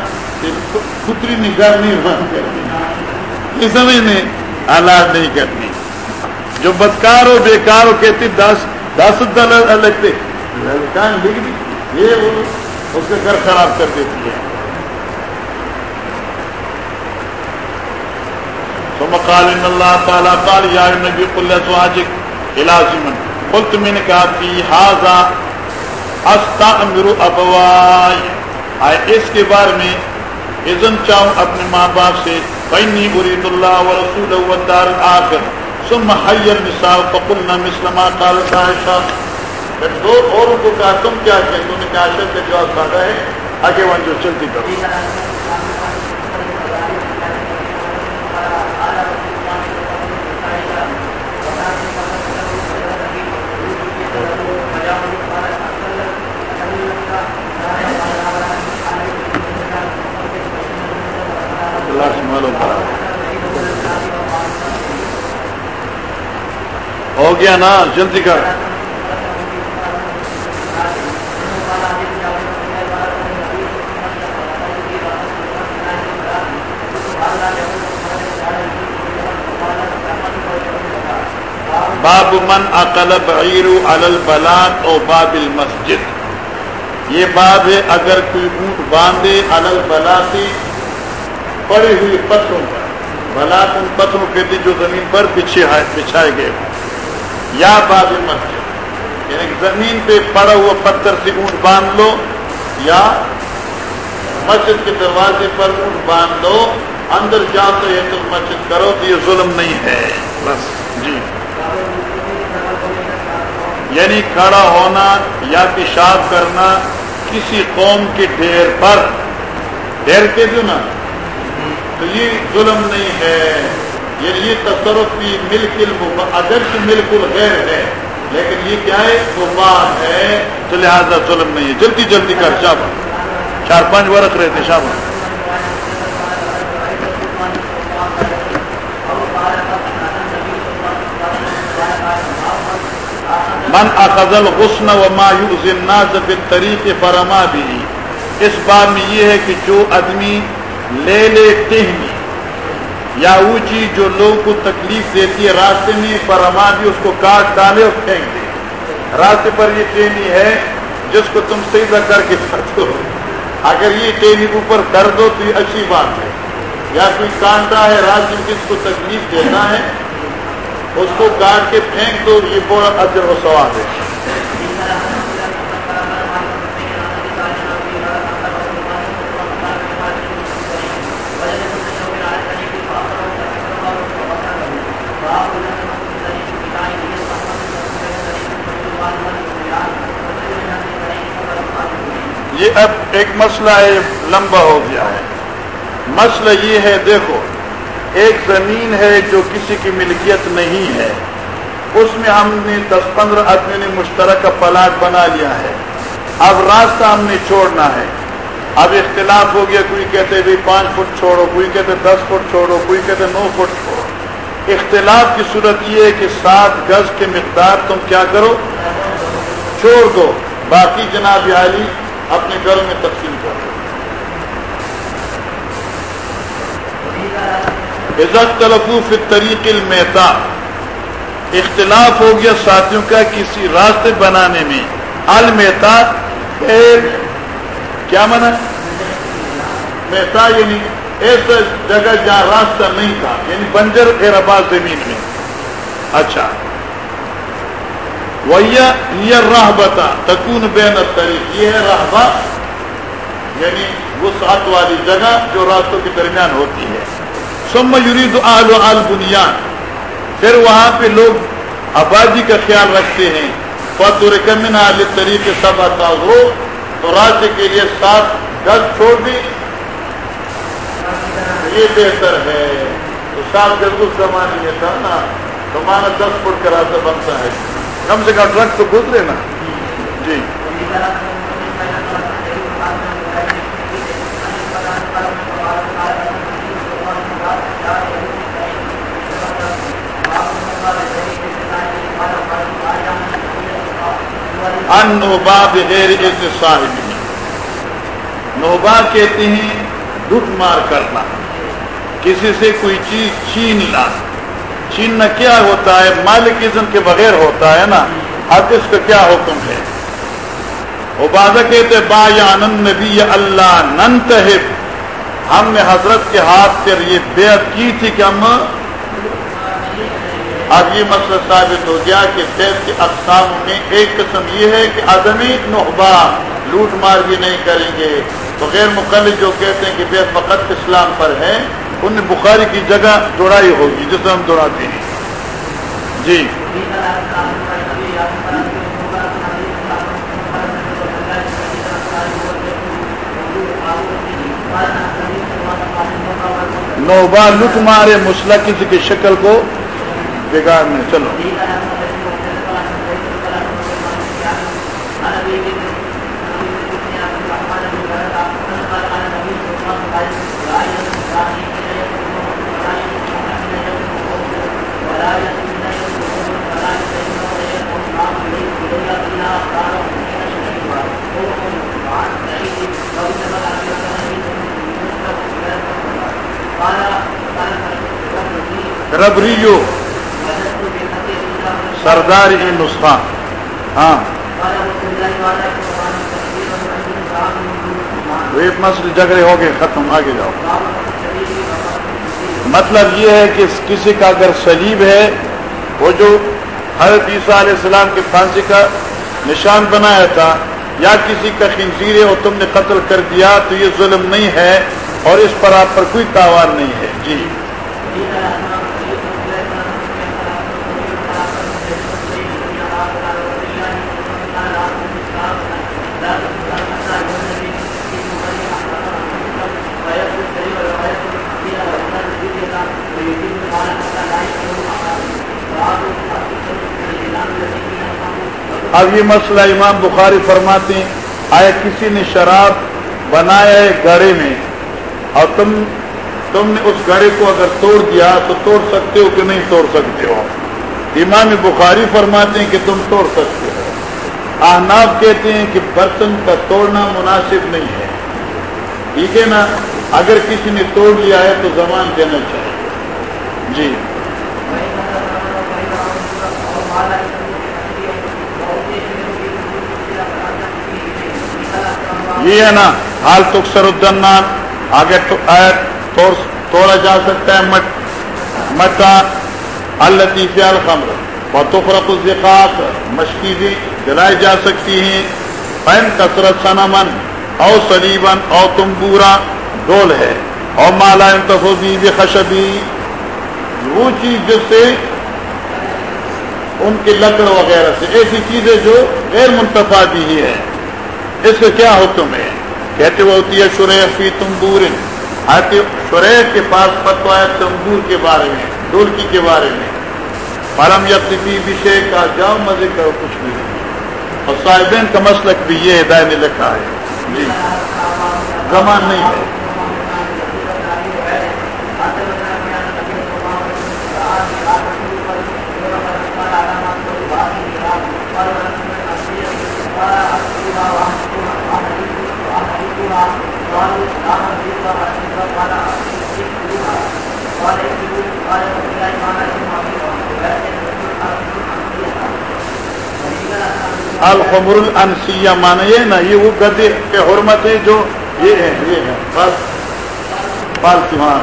پتری نے گھر نہیں بند کرتی۔ نہیں سمجھنے آلات نہیں کرتی۔ جو بدکار ہو، بیکار ہو کہتے دس دس ڈالر لگتے۔ یہ اس کا گھر خراب کر دیتی ہے۔ تو مقال اللہ تعالیٰ قال یا نبی قل ازواجک الازمن قلت من کہا فی حاضا استعمر ابوائی آئے اس کے بارے میں اذن چاہوں اپنے ماں باپ سے فینی ارید اللہ ورسول والدار الاخر ثم حی النساء فقلنا مثل ما قالت عائشہ. پھر دو اوروں کو کہا، تم کیا کہیں تو نے کہا، عائشہ کا جواب سادہ ہے، آگے وہاں جو چلتی کرو اللہ سے معلوم ہو گیا نا، جلدی کر۔ باب من اقلب عیرو البلاد او باب المسجد۔ یہ باب ہے، اگر کوئی اونٹ باندھے البلاتی پڑی ہوئی پتھروں پر۔ بلاد ان پتھروں کے لیے جو زمین پر پیچھے بچھائے گئے۔ یا باب مسجد یعنی زمین پہ پڑا ہوا پتھر سے اونٹ باندھ لو یا مسجد کے دروازے پر اونٹ باندھ دو اندر جاؤ تو یہ تم مسجد کرو تو یہ ظلم نہیں ہے۔ بس جی۔ یعنی کھڑا ہونا یا پیشاب کرنا کسی قوم کے ڈھیر پر۔ ڈھیر کے جو نا تو یہ ظلم نہیں ہے۔ یعنی یہ تصرف بھی ملک اگر ملک غیر ہے۔ لیکن یہ کیا ہے؟ مباح ہے۔ تو لہٰذا ظلم نہیں ہے۔ جلدی جلدی کر شاہ چار پانچ برس رہے تھے من اخذل غسن و مایوز الناس بالطریق فرما بھی اس بات میں یہ ہے کہ جو آدمی لے لے ٹہنی یا وہ چیز جو لوگوں کو تکلیف دیتی ہے، راستے میں فرما بھی اس کو کاٹ ڈالے اور پھینک دے۔ راستے پر یہ ٹہنی ہے، جس کو تم سیدھا کر کے کرتے ہو۔ اگر یہ ٹہنی اوپر کر دو تو یہ اچھی بات ہے۔ یا کوئی کانٹا ہے، راستے میں جس کو تکلیف دینا ہے، اس کو کاٹ کے پھینک دو، یہ بڑا اجر و سوال ہے یہ اب ایک مسئلہ ہے، لمبا ہو گیا ہے۔ مسئلہ یہ ہے، دیکھو، ایک زمین ہے جو کسی کی ملکیت نہیں ہے۔ اس میں ہم نے دس پندرہ آدمی نے مشترکہ پلاٹ بنا لیا ہے۔ اب راستہ ہم نے چھوڑنا ہے۔ اب اختلاف ہو گیا، کوئی کہتے بھائی پانچ فٹ چھوڑو، کوئی کہتے دس فٹ چھوڑو، کوئی کہتے نو فٹ چھوڑو۔ اختلاف کی صورت یہ ہے کہ سات گز کے مقدار تم کیا کرو؟ چھوڑ دو۔ باقی جناب عالی اپنے گھروں میں تقسیم کرو عزت تلفوف طریق المحتا اختلاف ہو گیا ساتھیوں کا کسی راستے بنانے میں۔ المحتا کیا منا محتا یعنی ایسا جگہ جہاں راستہ نہیں تھا یعنی بنجر، خیر آباد زمین میں۔ اچھا۔ یہ راہ بتا تکون بین طریق یہ ہے راہبہ یعنی وہ سات والی جگہ جو راستوں کے درمیان ہوتی ہے. سم یرید آل آل بنیاد پھر وہاں پہ لوگ آبادی کا خیال رکھتے ہیں. فتور کمن عال طریقے سب آتا ہو تو راستے کے لیے سات گز چھوڑ دی. یہ بہتر ہے. تو سات گز اس زمانے میں تھا نا. زمانہ دس فٹ کا راستہ بنتا ہے. کم سے کم ٹرک تو گزرے نا جی۔ ان نوبا بغیر صاحب نوبا کہتے ہیں لٹ مار کرنا۔ کسی سے کوئی چیز چھین لا کیا ہوتا ہے؟ مالک ازم کے بغیر ہوتا ہے نا؟ اب اس کا کیا حکم ہے؟ عبادہ کہتے با یعنی یا آنند نبی اللہ ننت ہم نے حضرت کے ہاتھ سے یہ بیعت کی تھی کہ ہم اب یہ مسئلہ ثابت ہو گیا کہ سیب کے اقسام میں ایک قسم یہ ہے کہ آدمی نحبا لوٹ مار بھی نہیں کریں گے تو غیر مقلد جو کہتے ہیں کہ بے فقط اسلام پر ہے۔ ان نے بخاری کی جگہ دوڑائی ہوگی جسے ہم دوڑاتے ہیں۔ جی۔ نوبا لٹ مارے، مسلح کسی کی شکل کو بگاڑنے، چلو۔ ربریو سردار نسخہ۔ ہاں۔ ایک مسئلے جھگڑے ہو گئے، ختم، آگے جاؤ۔ مطلب یہ ہے کہ کسی کا اگر سلیب ہے، وہ جو حضرت عیسیٰ علیہ السلام کے پھانسی کا نشان بنایا تھا، یا کسی کا خنزیر ہے اور تم نے قتل کر دیا، تو یہ ظلم نہیں ہے اور اس پر آپ پر کوئی تاوان نہیں ہے۔ جی۔ اب یہ مسئلہ امام بخاری فرماتے ہیں، آیا کسی نے شراب بنایا ہے گڑے میں؟ اور تم تم نے اس گڑے کو اگر توڑ دیا تو توڑ سکتے ہو کہ نہیں توڑ سکتے ہو؟ امام بخاری فرماتے ہیں کہ تم توڑ سکتے ہو۔ احناب کہتے ہیں کہ برتن کا توڑنا مناسب نہیں ہے۔ ٹھیک ہے نا؟ اگر کسی نے توڑ لیا ہے تو زمان دینا چاہیے۔ جی۔ یہ ہے نا حال تک سرودنان آگے تو توڑا جا سکتا ہے مٹ مٹا الطیف الخمر بطفرق الزقات مشکی بھی جلائی جا سکتی ہیں۔ پین کثرت سنمن او سلیبن او تمبورا ڈول ہے۔ او مالا انتفی بھی خشبی وہ چیز جس سے ان کی لکڑ وغیرہ سے، ایسی چیزیں جو غیر منتفع بھی ہی ہے اس کا کیا حکم ہے؟ کہتے وہ ہوتی ہے شرح فی تمبور آتی شرح کے پاس فتوا ہے تمبور کے بارے میں، ڈولکی کے بارے میں۔ فارم یا طبی وشے کا، جاؤ مزے کرو، کچھ بھی۔ اور صاحبین کا مسلک بھی یہ ہدایت نے لکھا ہے۔ جی۔ زمان نہیں ہے۔ الخمر الانسیہ مانا یہ نا، یہ وہ گدے کے حرمت ہے جو یہ ہے یہ ہے بس پالتی جی ہاں۔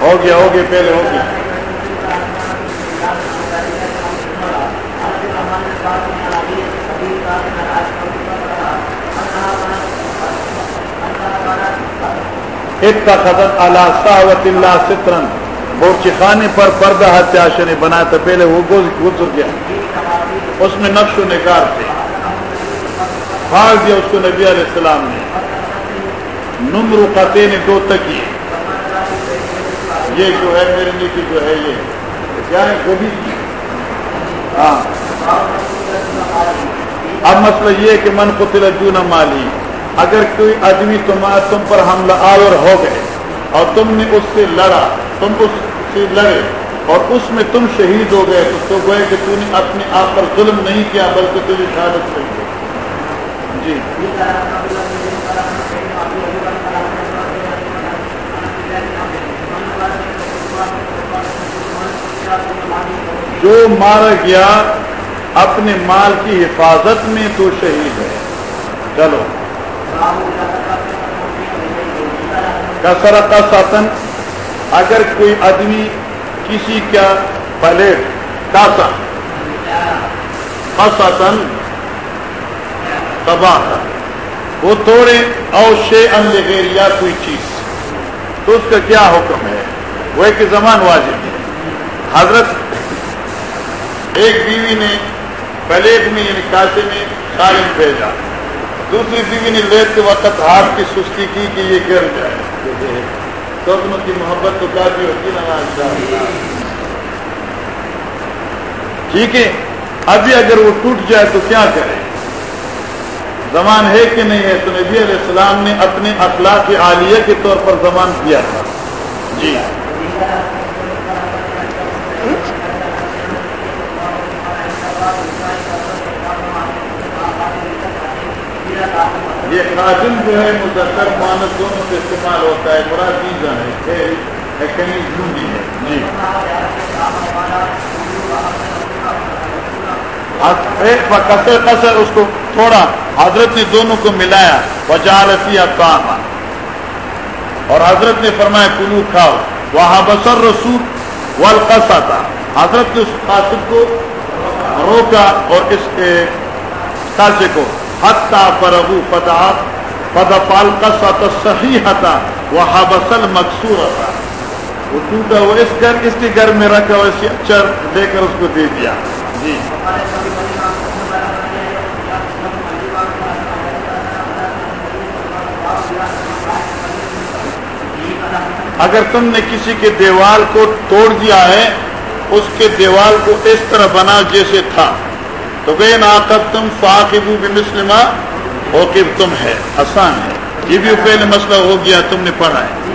ہو گیا ہو گیا، پہلے ہو گیا۔ اتخذت اللہ صاحب اللہ سترن بورچی خانے پر پردہ ہتیاش نے بنایا تھا، پہلے وہ گزر گیا۔ اس میں نقش و نگار تھے۔ پھاڑ دیا اس کو نبی علیہ السلام نے۔ نمر قطع نے دو تکیے۔ یہ جو ہے، میرے نیچے جو ہے، یہ۔ کیا ہے؟ گوبھی ہاں۔ اب مسئلہ یہ کہ من قتل دون مالی۔ اگر کوئی آدمی تم تم پر حملہ آور ہو گئے اور تم نے اس سے لڑا، تم اس سے لڑے اور اس میں تم شہید ہو گئے، تو تو گئے کہ تو نے اپنے آپ پر ظلم نہیں کیا، بلکہ تجھے شہادت کری جی۔ جو مارا گیا اپنے مال کی حفاظت میں تو شہید ہے۔ چلو۔ کسر کا ساتن، اگر کوئی آدمی کسی کا پلیٹ کاسا ساتن، تباہ وہ توڑے اور شے ان لگے یا کوئی چیز، تو اس کا کیا حکم ہے؟ وہ ایک زمان واجب ہے۔ حضرت ایک بیوی نے پلیٹ میں یعنی کاسے میں سالم بھیجا۔ دوسری بیوی نے لیتے وقت ہاتھ کی سستی کی کہ یہ گر جائے۔ سبن کی محبت تو کافی ہوتی نا ٹھیک ہے، ابھی اگر وہ ٹوٹ جائے تو کیا کرے؟ زمان ہے کہ نہیں ہے؟ تو نبی علیہ السلام نے اپنے اخلاق عالیہ کے طور پر زمان کیا تھا۔ جی۔ یہ خاطم جو ہے مذکر مانس دونوں سے استعمال ہوتا ہے بڑا چیزاں ہے جی۔ ایک کثر کثر اس کو تھوڑا حضرت نے دونوں کو ملایا وجالتی کام اور حضرت نے فرمایا، کلو کھاؤ۔ وہاں بسر رسول والقصا تھا حضرت نے اس قاصد کو روکا اور اس کے قاصے کو حتہ فرغو پتا پدا پال قصا تو صحیح تھا وہ حبسل مقصور تھا وہ ٹوٹا وہ اس گھر اس کے گھر میں رکھا اور اسی اچر دے کر اس کو دے دیا۔ جی۔ اگر تم نے کسی کے دیوال کو توڑ دیا ہے، اس کے دیوال کو اس طرح بنا جیسے تھا۔ تو بے ناقب تم فاقبو بھی مسلمہ اوقب تم ہے۔ آسان ہے۔ یہ بھی پہلے مسئلہ ہو گیا، تم نے پڑھا ہے۔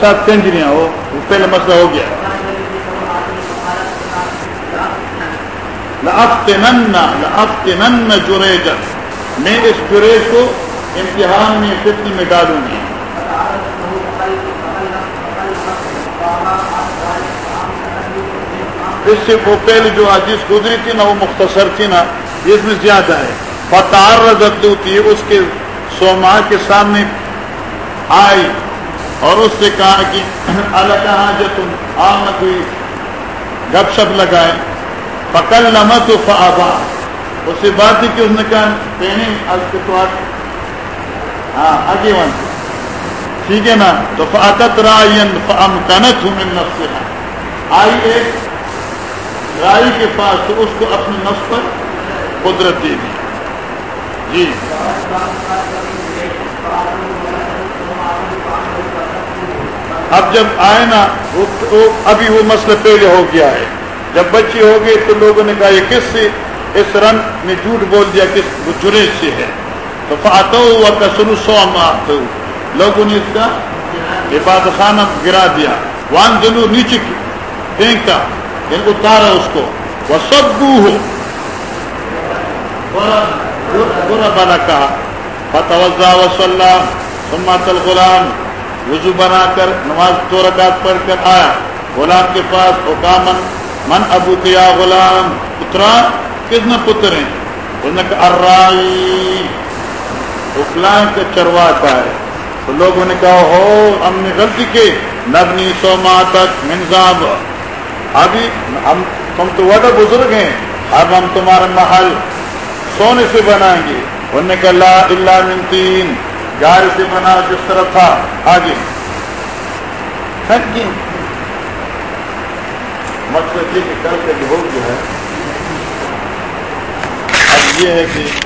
ساتھ کنجریاں ہو، وہ پہلے مسئلہ ہو گیا۔ جریج میں اس جریج کو امتحان میں فتنی میں ڈالوں گی۔ اس سے وہ پہلے جو عزیز گزری تھی نا، وہ مختصر تھی نا، اس میں زیادہ ہے۔ فتار رضت ہوتی ہے اس کے سوما کے سامنے آئی اور اس سے کہا کہ اللہ کہاں جو تم آم نہ گپ شپ لگائے۔ پکل نمت و فعبا اس سے بات تھی کہ اس نے کہا ہاں آگے ون۔ ٹھیک ہے نا؟ تو فاطت رائن کنت ہوں من نفس آئی ایک رائی کے پاس تو اس کو اپنے نفس پر قدرت دے دی۔ جی۔ اب جب آئے نا ابھی وہ مسئلہ پہلے ہو گیا ہے۔ جب بچے ہو گئے تو لوگوں نے کہا، یہ کس سے اس رن نے جھوٹ بول دیا، کس؟ جرے سے ہے۔ تو فاتو ہوا کا سنو سو آتے لوگوں نے اس کا عبادت خانہ گرا دیا۔ وان جنو نیچے پھینکا یعنی اتارا اس کو۔ وہ سب ہو برا بنا کہا فتوزا وص سمات الغلام۔ وضو بنا کر، نماز دو رکعت پڑھ کر آیا۔ غلام کے پاس اوکامن من ابو کیا غلام پترا، کتنا پتر ہیں؟ ارائی اکلام کے چروا کا ہے۔ تو لوگوں نے کہا، ہو، ہم نے غلطی کی۔ نبنی سو ماہ تک منظام ابھی ہم تم تو وڈا بزرگ ہیں۔ اب ہم تمہارا محل سونے سے بنائیں گے۔ انہوں نے کہا لا اللہ من تین۔ گاڑی سے بنا جس طرح تھا۔ آگے۔ مقصد یہ کہ کل کے لوگ جو ہے اب یہ ہے کہ